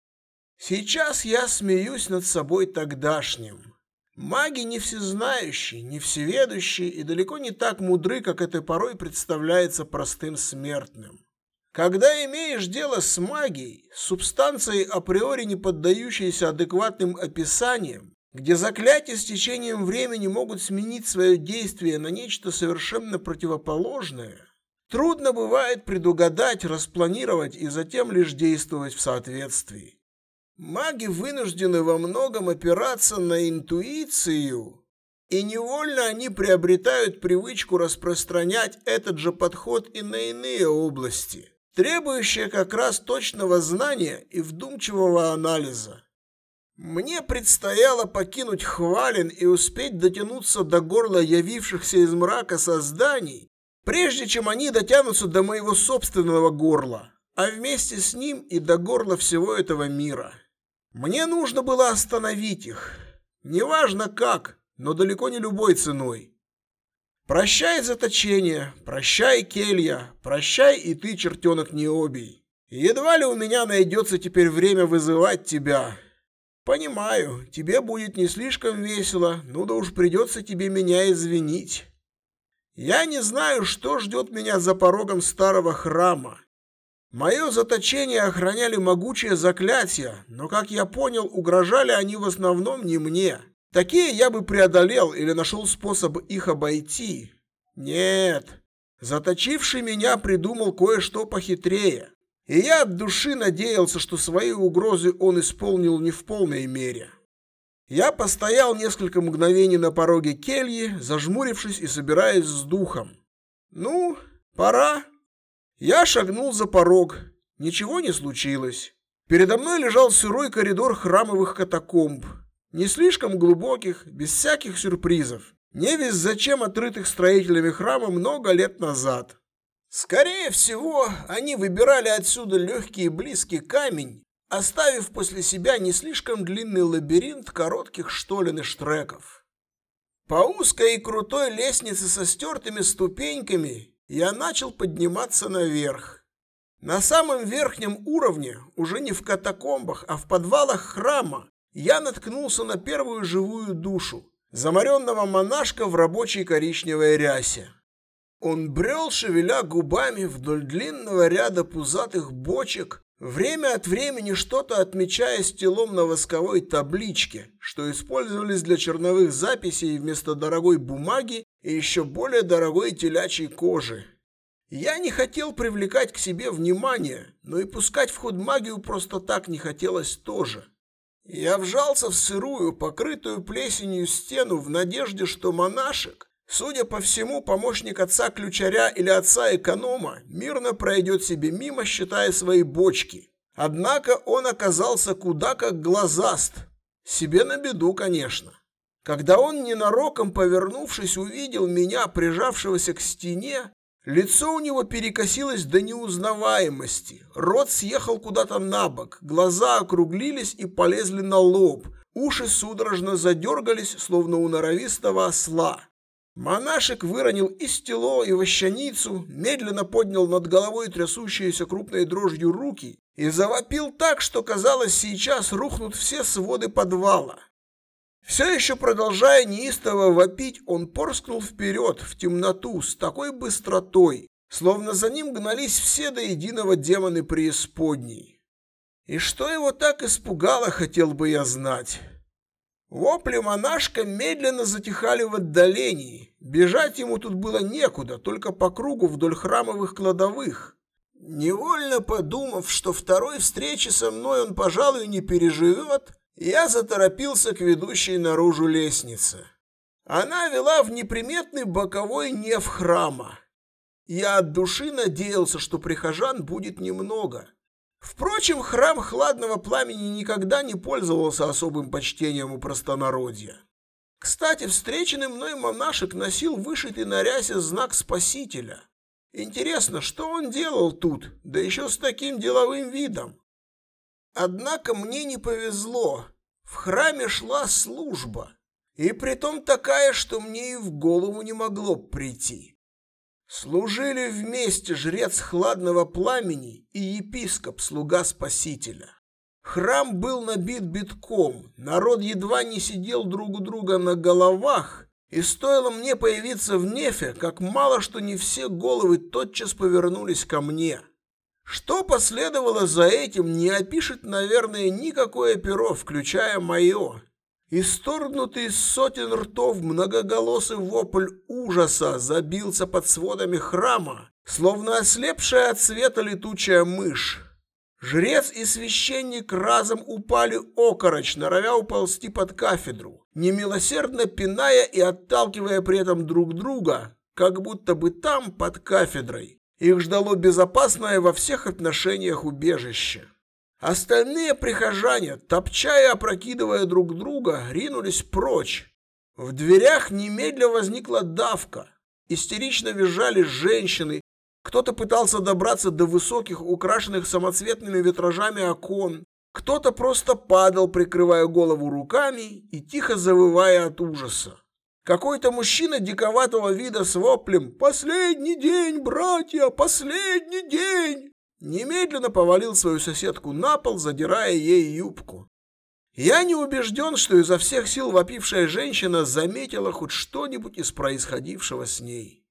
Сейчас я смеюсь над собой тогдашним. Маги не всезнающие, не всеведущие и далеко не так мудры, как это порой представляется простым смертным. Когда имеешь дело с магией, субстанцией априори не поддающейся адекватным описаниям, где заклятия с течением времени могут сменить свое действие на нечто совершенно противоположное, трудно бывает предугадать, распланировать и затем лишь действовать в соответствии. Маги вынуждены во многом опираться на интуицию, и невольно они приобретают привычку распространять этот же подход и на иные области, требующие как раз точного знания и вдумчивого анализа. Мне предстояло покинуть Хвалин и успеть дотянуться до горла явившихся из мрака созданий, прежде чем они дотянутся до моего собственного горла, а вместе с ним и до горла всего этого мира. Мне нужно было остановить их. Неважно как, но далеко не любой ценой. Прощай заточение, прощай келья, прощай и ты, чертенок необий. Едва ли у меня найдется теперь время вызывать тебя, «Понимаю, тебе будет не слишком весело, ну да уж придется тебе меня извинить. Я не знаю, что ждет меня за порогом старого храма. Мое заточение охраняли могучие заклятия, но, как я понял, угрожали они в основном не мне. Такие я бы преодолел или нашел способ их обойти. Нет, заточивший меня придумал кое-что похитрее. И я от души надеялся, что свои угрозы он исполнил не в полной мере. Я постоял несколько мгновений на пороге кельи, зажмурившись и собираясь с духом. Ну, пора. Я шагнул за порог. Ничего не случилось. Передо мной лежал сырой коридор храмовых катакомб. Не слишком глубоких, без всяких сюрпризов. Не весь зачем отрытых строителями храма много лет назад. Скорее всего, они выбирали отсюда легкий и близкий камень, оставив после себя не слишком длинный лабиринт коротких штолен и штреков. По узкой и крутой лестнице со стертыми ступеньками я начал подниматься наверх. На самом верхнем уровне, уже не в катакомбах, а в подвалах храма, я наткнулся на первую живую душу, замаренного монашка в рабочей коричневой рясе. Он брел, шевеля губами вдоль длинного ряда пузатых бочек, время от времени что-то отмечая стилом на восковой табличке, что использовались для черновых записей вместо дорогой бумаги и еще более дорогой телячьей кожи. Я не хотел привлекать к себе внимание, но и пускать в ход магию просто так не хотелось тоже. Я вжался в сырую, покрытую плесенью стену в надежде, что монашек, Судя по всему, помощник отца ключаря или отца эконома мирно пройдет себе мимо, считая свои бочки. Однако он оказался куда как глазаст. Себе на беду, конечно. Когда он, ненароком повернувшись, увидел меня, прижавшегося к стене, лицо у него перекосилось до неузнаваемости, рот съехал куда-то на бок, глаза округлились и полезли на лоб, уши судорожно задергались, словно у норовистого осла. Монашек выронил и стело, и вощаницу, медленно поднял над головой трясущиеся крупной дрожью руки и завопил так, что казалось, сейчас рухнут все своды подвала. Все еще продолжая неистово вопить, он порскнул вперед, в темноту, с такой быстротой, словно за ним гнались все до единого демоны преисподней. И что его так испугало, хотел бы я знать. Вопли монашка медленно затихали в отдалении. Бежать ему тут было некуда, только по кругу вдоль храмовых кладовых. Невольно подумав, что второй встречи со мной он, пожалуй, не переживет, я заторопился к ведущей наружу лестнице. Она вела в неприметный боковой неф храма. Я от души надеялся, что прихожан будет немного. Впрочем, храм хладного пламени никогда не пользовался особым почтением у простонародья. Кстати, встреченный мной монашек носил вышитый на рясе знак Спасителя. Интересно, что он делал тут, да еще с таким деловым видом? Однако мне не повезло. В храме шла служба, и притом такая, что мне и в голову не могло прийти. Служили вместе жрец хладного пламени и епископ, слуга Спасителя. Храм был набит битком, народ едва не сидел друг у друга на головах, и стоило мне появиться в нефе, как мало что не все головы тотчас повернулись ко мне. Что последовало за этим, не опишет, наверное, никакое перо, включая мое. Исторгнутый из сотен ртов многоголосый вопль ужаса забился под сводами храма, словно ослепшая от света летучая мышь. Жрец и священник разом упали окороч, норовя уползти под кафедру, немилосердно пиная и отталкивая при этом друг друга, как будто бы там, под кафедрой, их ждало безопасное во всех отношениях убежище. Остальные прихожане, топча и опрокидывая друг друга, ринулись прочь. В дверях немедля возникла давка. Истерично визжали женщины. Кто-то пытался добраться до высоких, украшенных самоцветными витражами окон. Кто-то просто падал, прикрывая голову руками и тихо завывая от ужаса. Какой-то мужчина диковатого вида с воплем «Последний день, братья, последний день!» Немедленно повалил свою соседку на пол, задирая ей юбку. Я не убежден, что изо всех сил вопившая женщина заметила хоть что-нибудь из происходившего с ней.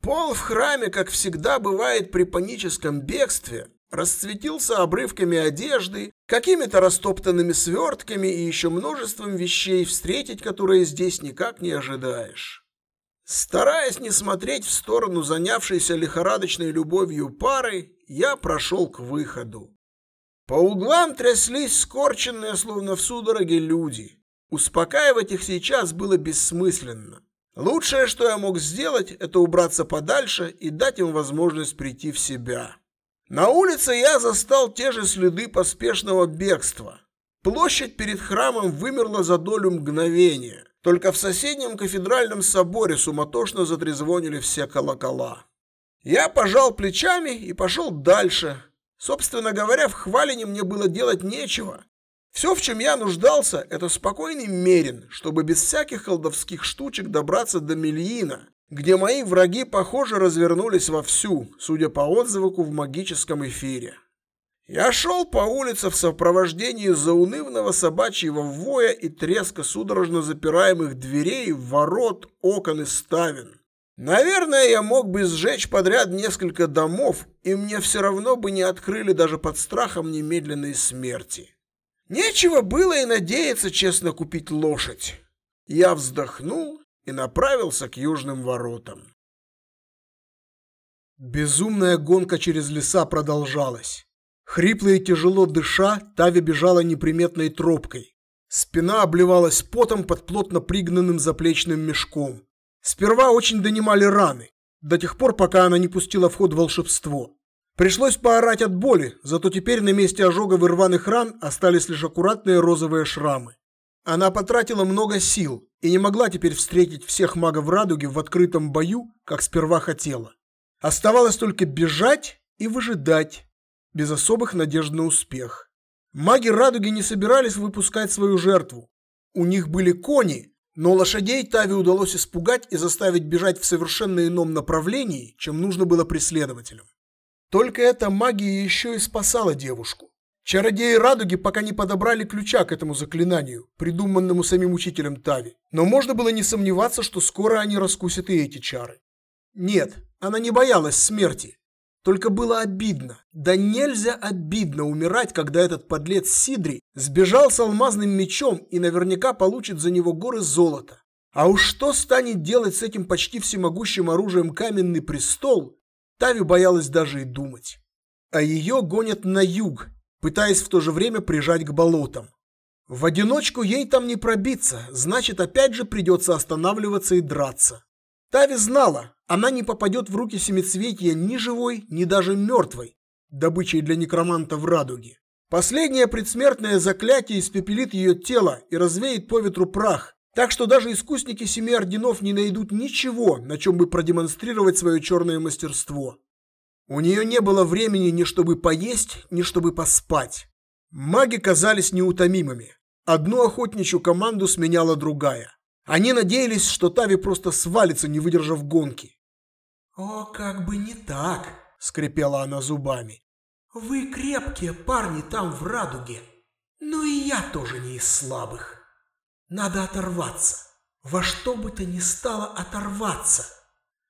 Пол в храме, как всегда бывает при паническом бегстве, расцветился обрывками одежды, какими-то растоптанными свертками и еще множеством вещей, встретить которые здесь никак не ожидаешь. Стараясь не смотреть в сторону занявшейся лихорадочной любовью пары, я прошел к выходу. По углам тряслись скорченные, словно в судороге, люди. Успокаивать их сейчас было бессмысленно. Лучшее, что я мог сделать, это убраться подальше и дать им возможность прийти в себя. На улице я застал те же следы поспешного бегства. Площадь перед храмом вымерла за долю мгновения. Только в соседнем кафедральном соборе суматошно затрезвонили все колокола. Я пожал плечами и пошел дальше. Собственно говоря, в Хвалине мне было делать нечего. Все, в чем я нуждался, это спокойный мерин, чтобы без всяких колдовских штучек добраться до Мельина, где мои враги, похоже, развернулись вовсю, судя по отзвуку в магическом эфире. Я шел по улице в сопровождении заунывного собачьего воя и треска судорожно запираемых дверей, ворот, окон и ставен. Наверное, я мог бы сжечь подряд несколько домов, и мне все равно бы не открыли даже под страхом немедленной смерти. Нечего было и надеяться честно купить лошадь. Я вздохнул и направился к южным воротам. Безумная гонка через леса продолжалась. Хрипло и тяжело дыша, Тави бежала неприметной тропкой. Спина обливалась потом под плотно пригнанным заплечным мешком. Сперва очень донимали раны, до тех пор, пока она не пустила в ход волшебство. Пришлось поорать от боли, зато теперь на месте ожогов и рваных ран остались лишь аккуратные розовые шрамы. Она потратила много сил и не могла теперь встретить всех магов радуги в открытом бою, как сперва хотела. Оставалось только бежать и выжидать, без особых надежд на успех. Маги радуги не собирались выпускать свою жертву. У них были кони, но лошадей Тави удалось испугать и заставить бежать в совершенно ином направлении, чем нужно было преследователям. Только эта магия еще и спасала девушку. Чародеи радуги пока не подобрали ключа к этому заклинанию, придуманному самим учителем Тави, но можно было не сомневаться, что скоро они раскусят и эти чары. Нет, она не боялась смерти, только было обидно. Да нельзя обидно умирать, когда этот подлец Сидри сбежал с алмазным мечом и наверняка получит за него горы золота. А уж что станет делать с этим почти всемогущим оружием каменный престол, Тави боялась даже и думать. А ее гонят на юг, пытаясь в то же время прижать к болотам. В одиночку ей там не пробиться, значит опять же придется останавливаться и драться. Тави знала, она не попадет в руки семицветия ни живой, ни даже мертвой. добычей для некроманта в радуге. Последнее предсмертное заклятие испепелит ее тело и развеет по ветру прах, так что даже искусники семи орденов не найдут ничего, на чем бы продемонстрировать свое черное мастерство. У нее не было времени ни чтобы поесть, ни чтобы поспать. Маги казались неутомимыми. Одну охотничью команду сменяла другая. Они надеялись, что Тави просто свалится, не выдержав гонки. «О, как бы не так!» — скрипела она зубами. «Вы крепкие парни там в радуге. Ну и я тоже не из слабых. Надо оторваться. Во что бы то ни стало оторваться!»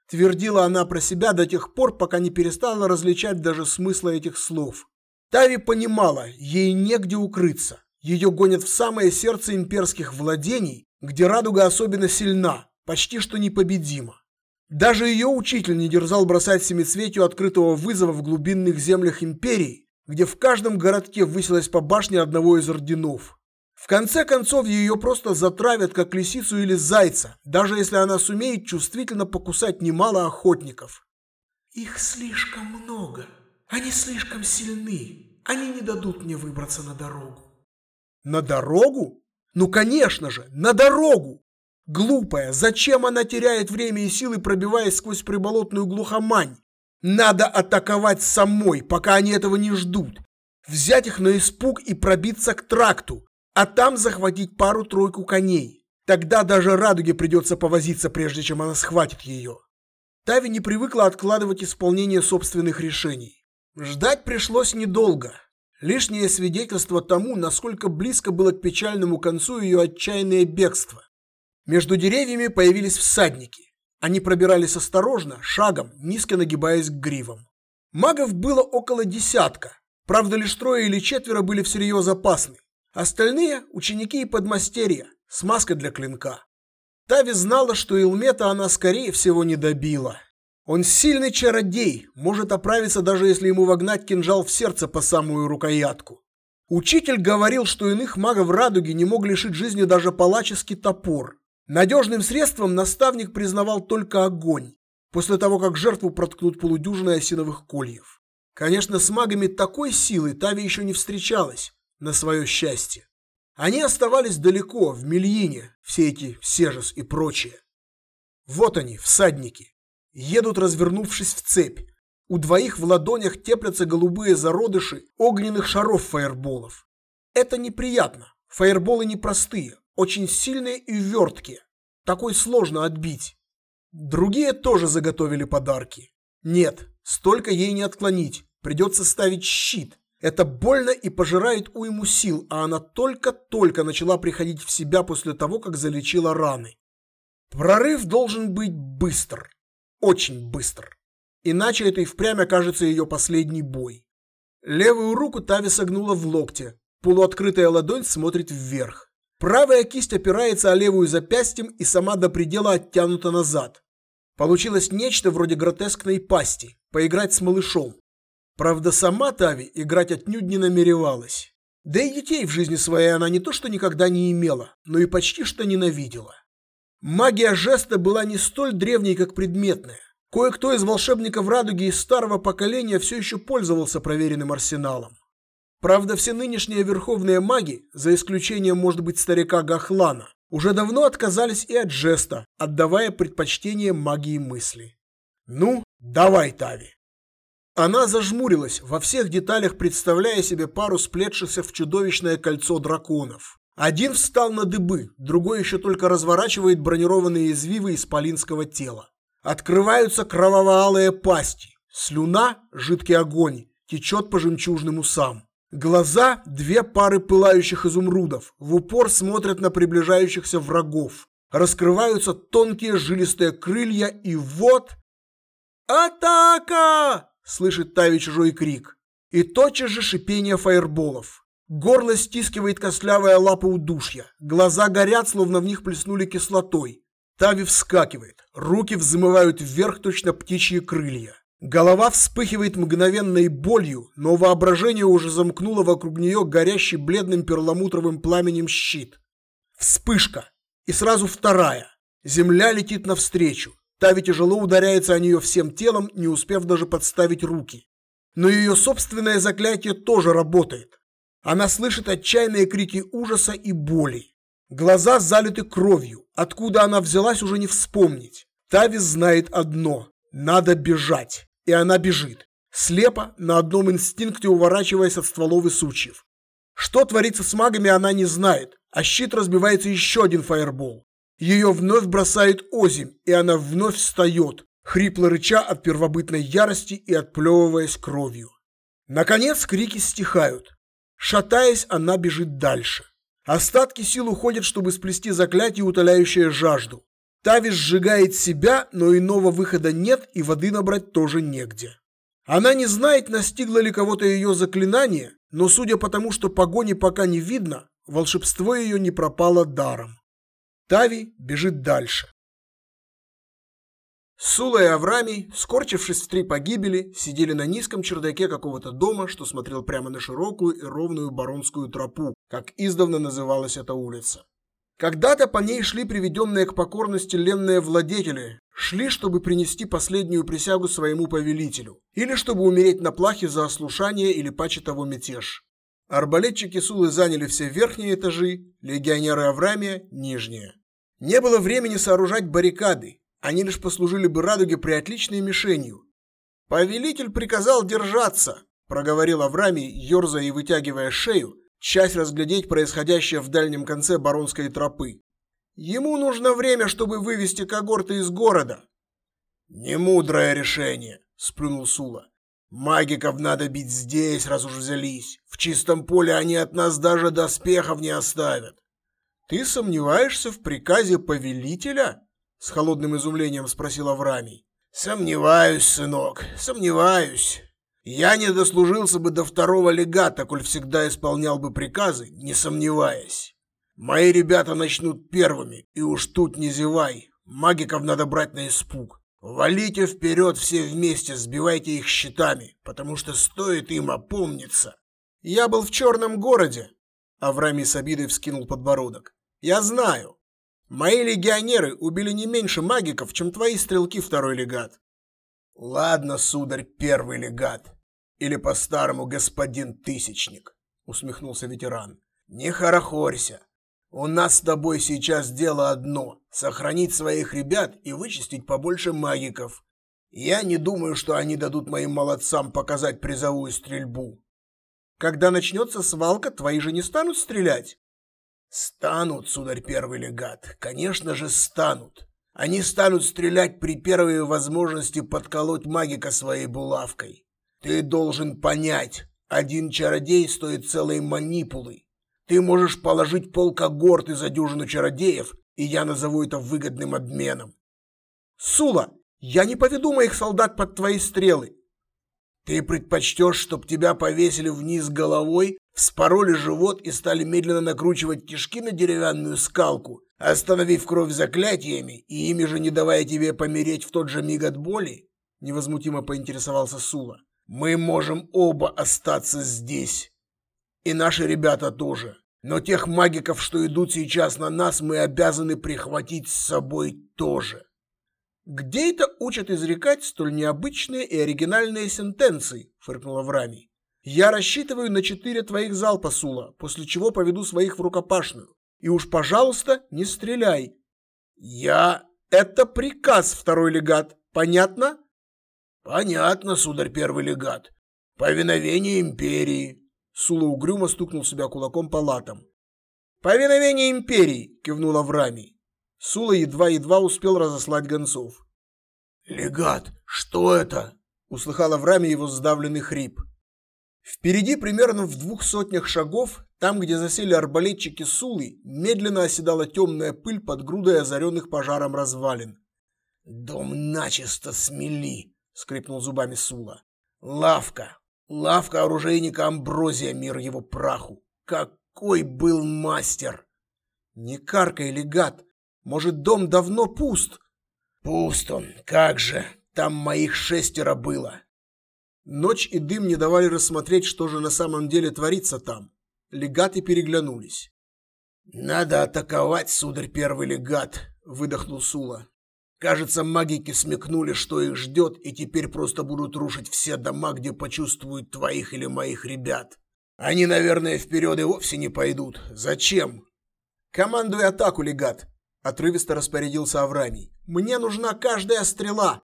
Твердила она про себя до тех пор, пока не перестала различать даже смысла этих слов. Тави понимала, ей негде укрыться. Ее гонят в самое сердце имперских владений, где радуга особенно сильна, почти что непобедима. Даже ее учитель не дерзал бросать семицветию открытого вызова в глубинных землях империи, где в каждом городке высилась по башне одного из орденов. В конце концов, ее просто затравят, как лисицу или зайца, даже если она сумеет чувствительно покусать немало охотников. Их слишком много. Они слишком сильны. Они не дадут мне выбраться на дорогу. На дорогу? Ну, конечно же, на дорогу! Глупая, зачем она теряет время и силы, пробиваясь сквозь приболотную глухомань? Надо атаковать самой, пока они этого не ждут. Взять их на испуг и пробиться к тракту, а там захватить пару-тройку коней. Тогда даже радуге придется повозиться, прежде чем она схватит ее. Тави не привыкла откладывать исполнение собственных решений. Ждать пришлось недолго. Лишнее свидетельство тому, насколько близко было к печальному концу ее отчаянное бегство. Между деревьями появились всадники. Они пробирались осторожно, шагом, низко нагибаясь к гривам. Магов было около десятка. Правда, лишь трое или четверо были всерьез опасны. Остальные – ученики и подмастерья, смазка для клинка. Тави знала, что Илмета она, скорее всего, не добила. Он сильный чародей, может оправиться, даже если ему вогнать кинжал в сердце по самую рукоятку. Учитель говорил, что иных магов радуги не мог лишить жизни даже палаческий топор. Надежным средством наставник признавал только огонь, после того, как жертву проткнут полудюжиной осиновых кольев. Конечно, с магами такой силы Тави еще не встречалась, на свое счастье. Они оставались далеко, в Мельине, все эти Сежес и прочие. Вот они, всадники. Едут, развернувшись в цепь. У двоих в ладонях теплятся голубые зародыши огненных шаров фаерболов. Это неприятно. Фаерболы непростые, очень сильные и верткие. Такой сложно отбить. Другие тоже заготовили подарки. Нет, столько ей не отклонить. Придется ставить щит, это больно и пожирает уйму сил, а она только-только начала приходить в себя после того, как залечила раны. Прорыв должен быть быстр. Очень быстр. Иначе это и впрямь окажется ее последний бой. Левую руку Тави согнула в локте. Полуоткрытая ладонь смотрит вверх. Правая кисть опирается о левую запястьем и сама до предела оттянута назад. Получилось нечто вроде гротескной пасти. Поиграть с малышом. Правда, сама Тави играть отнюдь не намеревалась. Да и детей в жизни своей она не то что никогда не имела, но и почти что ненавидела. Магия жеста была не столь древней, как предметная. Кое-кто из волшебников радуги из старого поколения все еще пользовался проверенным арсеналом. Правда, все нынешние верховные маги, за исключением, может быть, старика Гахлана, уже давно отказались и от жеста, отдавая предпочтение магии мысли. Ну, давай, Тави. Она зажмурилась, во всех деталях представляя себе пару сплетшихся в чудовищное кольцо драконов. Один встал на дыбы, другой еще только разворачивает бронированные извивы исполинского тела. Открываются кроваво-алые пасти. Слюна, жидкий огонь, течет по жемчужным усам. Глаза – две пары пылающих изумрудов, в упор смотрят на приближающихся врагов. Раскрываются тонкие жилистые крылья и вот... «Атака!» слышит Тави чужой крик. И тотчас же шипение фаерболов. Горло стискивает костлявая лапа удушья. Глаза горят, словно в них плеснули кислотой. Тави вскакивает. Руки взмывают вверх точно птичьи крылья. Голова вспыхивает мгновенной болью, но воображение уже замкнуло вокруг нее горящий бледным перламутровым пламенем щит. Вспышка. И сразу вторая. Земля летит навстречу. Тави тяжело ударяется о нее всем телом, не успев даже подставить руки. но ее собственное заклятие тоже работает. Она слышит отчаянные крики ужаса и боли. Глаза залиты кровью. Откуда она взялась, уже не вспомнить. Тавис знает одно – надо бежать. И она бежит. Слепо, на одном инстинкте уворачиваясь от стволов и сучьев. Что творится с магами, она не знает, а щит разбивается еще один фаербол. Ее вновь бросает озимь, и она вновь встает, хрипло рыча от первобытной ярости и отплевываясь кровью. Наконец крики стихают. Шатаясь, она бежит дальше. Остатки сил уходят, чтобы сплести заклятие, утоляющее жажду. Тавис сжигает себя, но иного выхода нет и воды набрать тоже негде. Она не знает, настигло ли кого-то ее заклинание, но судя по тому, что погони пока не видно, волшебство ее не пропало даром. Тави бежит дальше. Сула и Аврамий, скорчившись в три погибели, сидели на низком чердаке какого-то дома, что смотрел прямо на широкую и ровную Баронскую тропу, как издавна называлась эта улица. Когда-то по ней шли приведенные к покорности ленные владетели, шли, чтобы принести последнюю присягу своему повелителю, или чтобы умереть на плахе за ослушание или паче того мятеж. Арбалетчики Сулы заняли все верхние этажи, легионеры Аврамия – нижние. Не было времени сооружать баррикады, они лишь послужили бы радуге при отличной мишенью. «Повелитель приказал держаться», – проговорил Аврамий, ерзая и вытягивая шею, часть разглядеть происходящее в дальнем конце Баронской тропы. Ему нужно время, чтобы вывести когорты из города. Немудрое решение, сплюнул Сула. Магиков надо бить здесь, раз уж взялись. В чистом поле они от нас даже доспехов не оставят. Ты сомневаешься в приказе повелителя? С холодным изумлением спросил Аврамий. Сомневаюсь, сынок, сомневаюсь. Я не дослужился бы до второго легата, коль всегда исполнял бы приказы, не сомневаясь. Мои ребята начнут первыми, и уж тут не зевай. Магиков надо брать на испуг. Валите вперед все вместе, сбивайте их щитами, потому что стоит им опомниться. Я был в черном городе. Авраамий с обидой вскинул подбородок. Я знаю. Мои легионеры убили не меньше магиков, чем твои стрелки второй легат. Ладно, сударь, первый легат. Или по-старому господин Тысячник, усмехнулся ветеран. Не хорохорься. У нас с тобой сейчас дело одно — сохранить своих ребят и вычистить побольше магиков. Я не думаю, что они дадут моим молодцам показать призовую стрельбу. Когда начнется свалка, твои же не станут стрелять? Станут, сударь первый легат, конечно же станут. Они станут стрелять при первой возможности подколоть магика своей булавкой. Ты должен понять, один чародей стоит целой манипулы. Ты можешь положить полкогорты за дюжину чародеев, и я назову это выгодным обменом. Сула, я не поведу моих солдат под твои стрелы. Ты предпочтешь, чтоб тебя повесили вниз головой, вспороли живот и стали медленно накручивать кишки на деревянную скалку, остановив кровь заклятиями и ими же не давая тебе помереть в тот же миг от боли? Невозмутимо поинтересовался Сула. Мы можем оба остаться здесь. И наши ребята тоже. Но тех магиков, что идут сейчас на нас, мы обязаны прихватить с собой тоже. Где это учат изрекать столь необычные и оригинальные сентенции? Фыркнула Врами. Я рассчитываю на четыре твоих залпа, Сула, после чего поведу своих в рукопашную. И уж, пожалуйста, не стреляй. Я... Это приказ, второй легат. Понятно? Понятно, сударь первый легат. Повиновение империи. Сула угрюмо стукнул себя кулаком по латам. Повиновение империи, кивнул Аврамий. Сула едва-едва успел разослать гонцов. Легат, что это? Услыхал Аврамий его сдавленный хрип. Впереди, примерно в двух сотнях шагов, там, где засели арбалетчики Сулы, медленно оседала темная пыль под грудой озаренных пожаром развалин. «Дом начисто смели!» скрипнул зубами Сула. Лавка. Лавка оружейника Амброзия, мир его праху. Какой был мастер! Не каркай, легат. Может, дом давно пуст? Пуст он, как же. Там моих шестеро было. Ночь и дым не давали рассмотреть, что же на самом деле творится там. Легаты переглянулись. «Надо атаковать, сударь первый легат», — выдохнул Сула. Кажется, магики смекнули, что их ждет, и теперь просто будут рушить все дома, где почувствуют твоих или моих ребят. Они, наверное, вперед и вовсе не пойдут. Зачем? Командуй атаку, легат, отрывисто распорядился Аврамий. Мне нужна каждая стрела.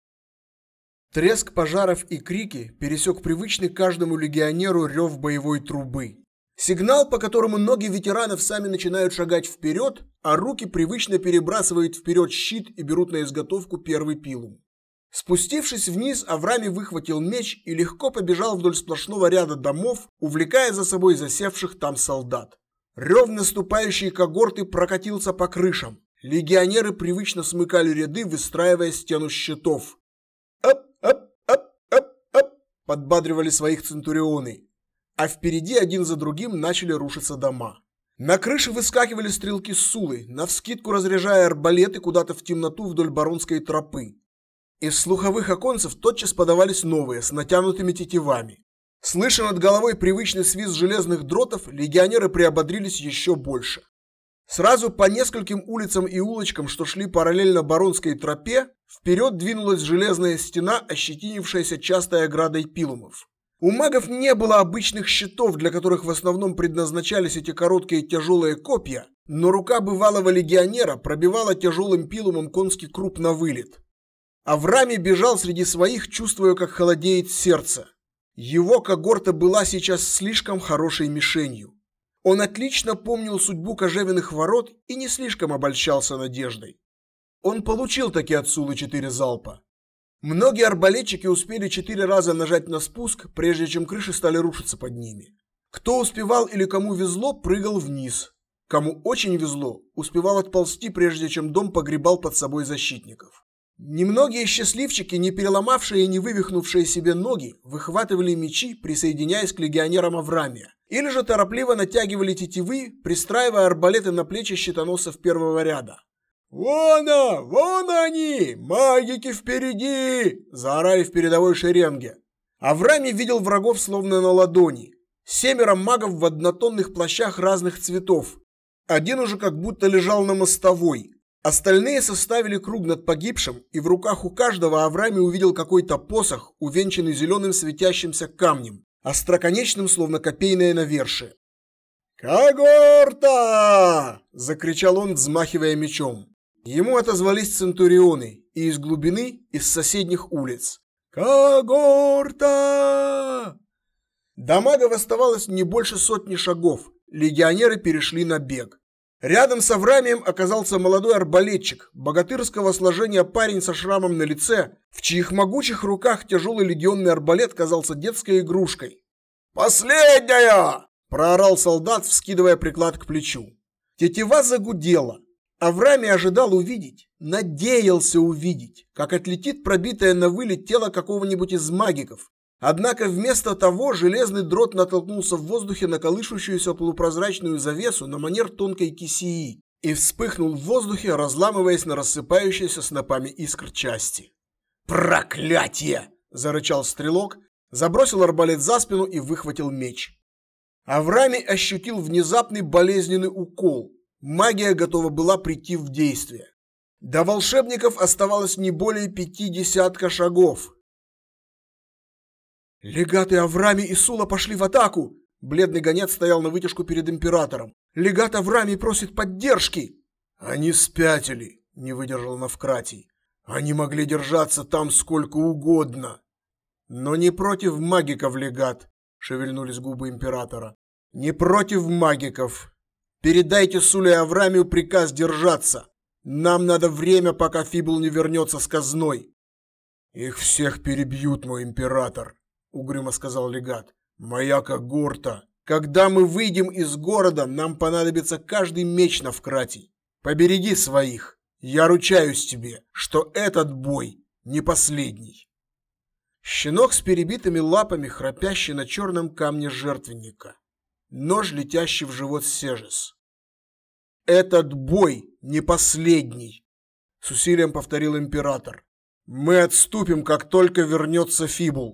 Треск пожаров и крики пересек привычный каждому легионеру рев боевой трубы. Сигнал, по которому ноги ветеранов сами начинают шагать вперед, а руки привычно перебрасывают вперед щит и берут на изготовку первый пилум. Спустившись вниз, Аврами выхватил меч и легко побежал вдоль сплошного ряда домов, увлекая за собой засевших там солдат. Рев наступающей когорты прокатился по крышам. Легионеры привычно смыкали ряды, выстраивая стену щитов. Подбадривали своих центурионы а впереди один за другим начали рушиться дома. На крыше выскакивали стрелки Сулы, навскидку разряжая арбалеты куда-то в темноту вдоль баронской тропы. Из слуховых оконцев тотчас подавались новые, с натянутыми тетивами. Слыша над головой привычный свист железных дротов, легионеры приободрились еще больше. Сразу по нескольким улицам и улочкам, что шли параллельно баронской тропе, вперед двинулась железная стена, ощетинившаяся частой оградой пилумов. У магов не было обычных щитов, для которых в основном предназначались эти короткие тяжелые копья, но рука бывалого легионера пробивала тяжелым пилумом конский круп на вылет. Аврами бежал среди своих, чувствуя, как холодеет сердце. Его когорта была сейчас слишком хорошей мишенью. Он отлично помнил судьбу кожевенных ворот и не слишком обольщался надеждой. Он получил таки от Сулы четыре залпа. Многие арбалетчики успели четыре раза нажать на спуск, прежде чем крыши стали рушиться под ними. Кто успевал или кому везло, прыгал вниз. Кому очень везло, успевал отползти, прежде чем дом погребал под собой защитников. Немногие счастливчики, не переломавшие и не вывихнувшие себе ноги, выхватывали мечи, присоединяясь к легионерам Аврамия, или же торопливо натягивали тетивы, пристраивая арбалеты на плечи щитоносцев первого ряда. «Вон, а, вон они! Магики впереди!» – заорали в передовой шеренге. Авраами видел врагов словно на ладони. Семеро магов в однотонных плащах разных цветов. Один уже как будто лежал на мостовой. Остальные составили круг над погибшим, и в руках у каждого Авраами увидел какой-то посох, увенчанный зеленым светящимся камнем, остроконечным, словно копейное навершие. «Когорта!» – закричал он, взмахивая мечом. Ему отозвались центурионы и из глубины, из соседних улиц. «Когорта!» До магов оставалось не больше сотни шагов. Легионеры перешли на бег. Рядом с Аврамием оказался молодой арбалетчик, богатырского сложения парень со шрамом на лице, в чьих могучих руках тяжелый легионный арбалет казался детской игрушкой. «Последняя!» – проорал солдат, вскидывая приклад к плечу. Тетива загудела. Авраами ожидал увидеть, надеялся увидеть, как отлетит пробитое на вылет тело какого-нибудь из магиков. Однако вместо того железный дрот натолкнулся в воздухе на колышущуюся полупрозрачную завесу на манер тонкой кисии и вспыхнул в воздухе, разламываясь на рассыпающиеся снопами искр части. «Проклятие!» – зарычал стрелок, забросил арбалет за спину и выхватил меч. Авраами ощутил внезапный болезненный укол – Магия готова была прийти в действие. До волшебников оставалось не более пяти десятка шагов. Легаты Аврами и Сула пошли в атаку. Бледный гонец стоял на вытяжку перед императором. Легат Аврами просит поддержки. Они спятили, не выдержал Навкратий. Они могли держаться там сколько угодно. Но не против магиков, легат, шевельнулись губы императора. Не против магиков. Передайте Суле Аврамию приказ держаться. Нам надо время, пока Фибул не вернется с казной. Их всех перебьют, мой император, угрюмо сказал легат. Моя когорта. Когда мы выйдем из города, нам понадобится каждый меч на вкратий. Побереги своих. Я ручаюсь тебе, что этот бой не последний. Щенок с перебитыми лапами, храпящий на черном камне жертвенника. Нож, летящий в живот Сежес. «Этот бой не последний», — с усилием повторил император. «Мы отступим, как только вернется Фибул.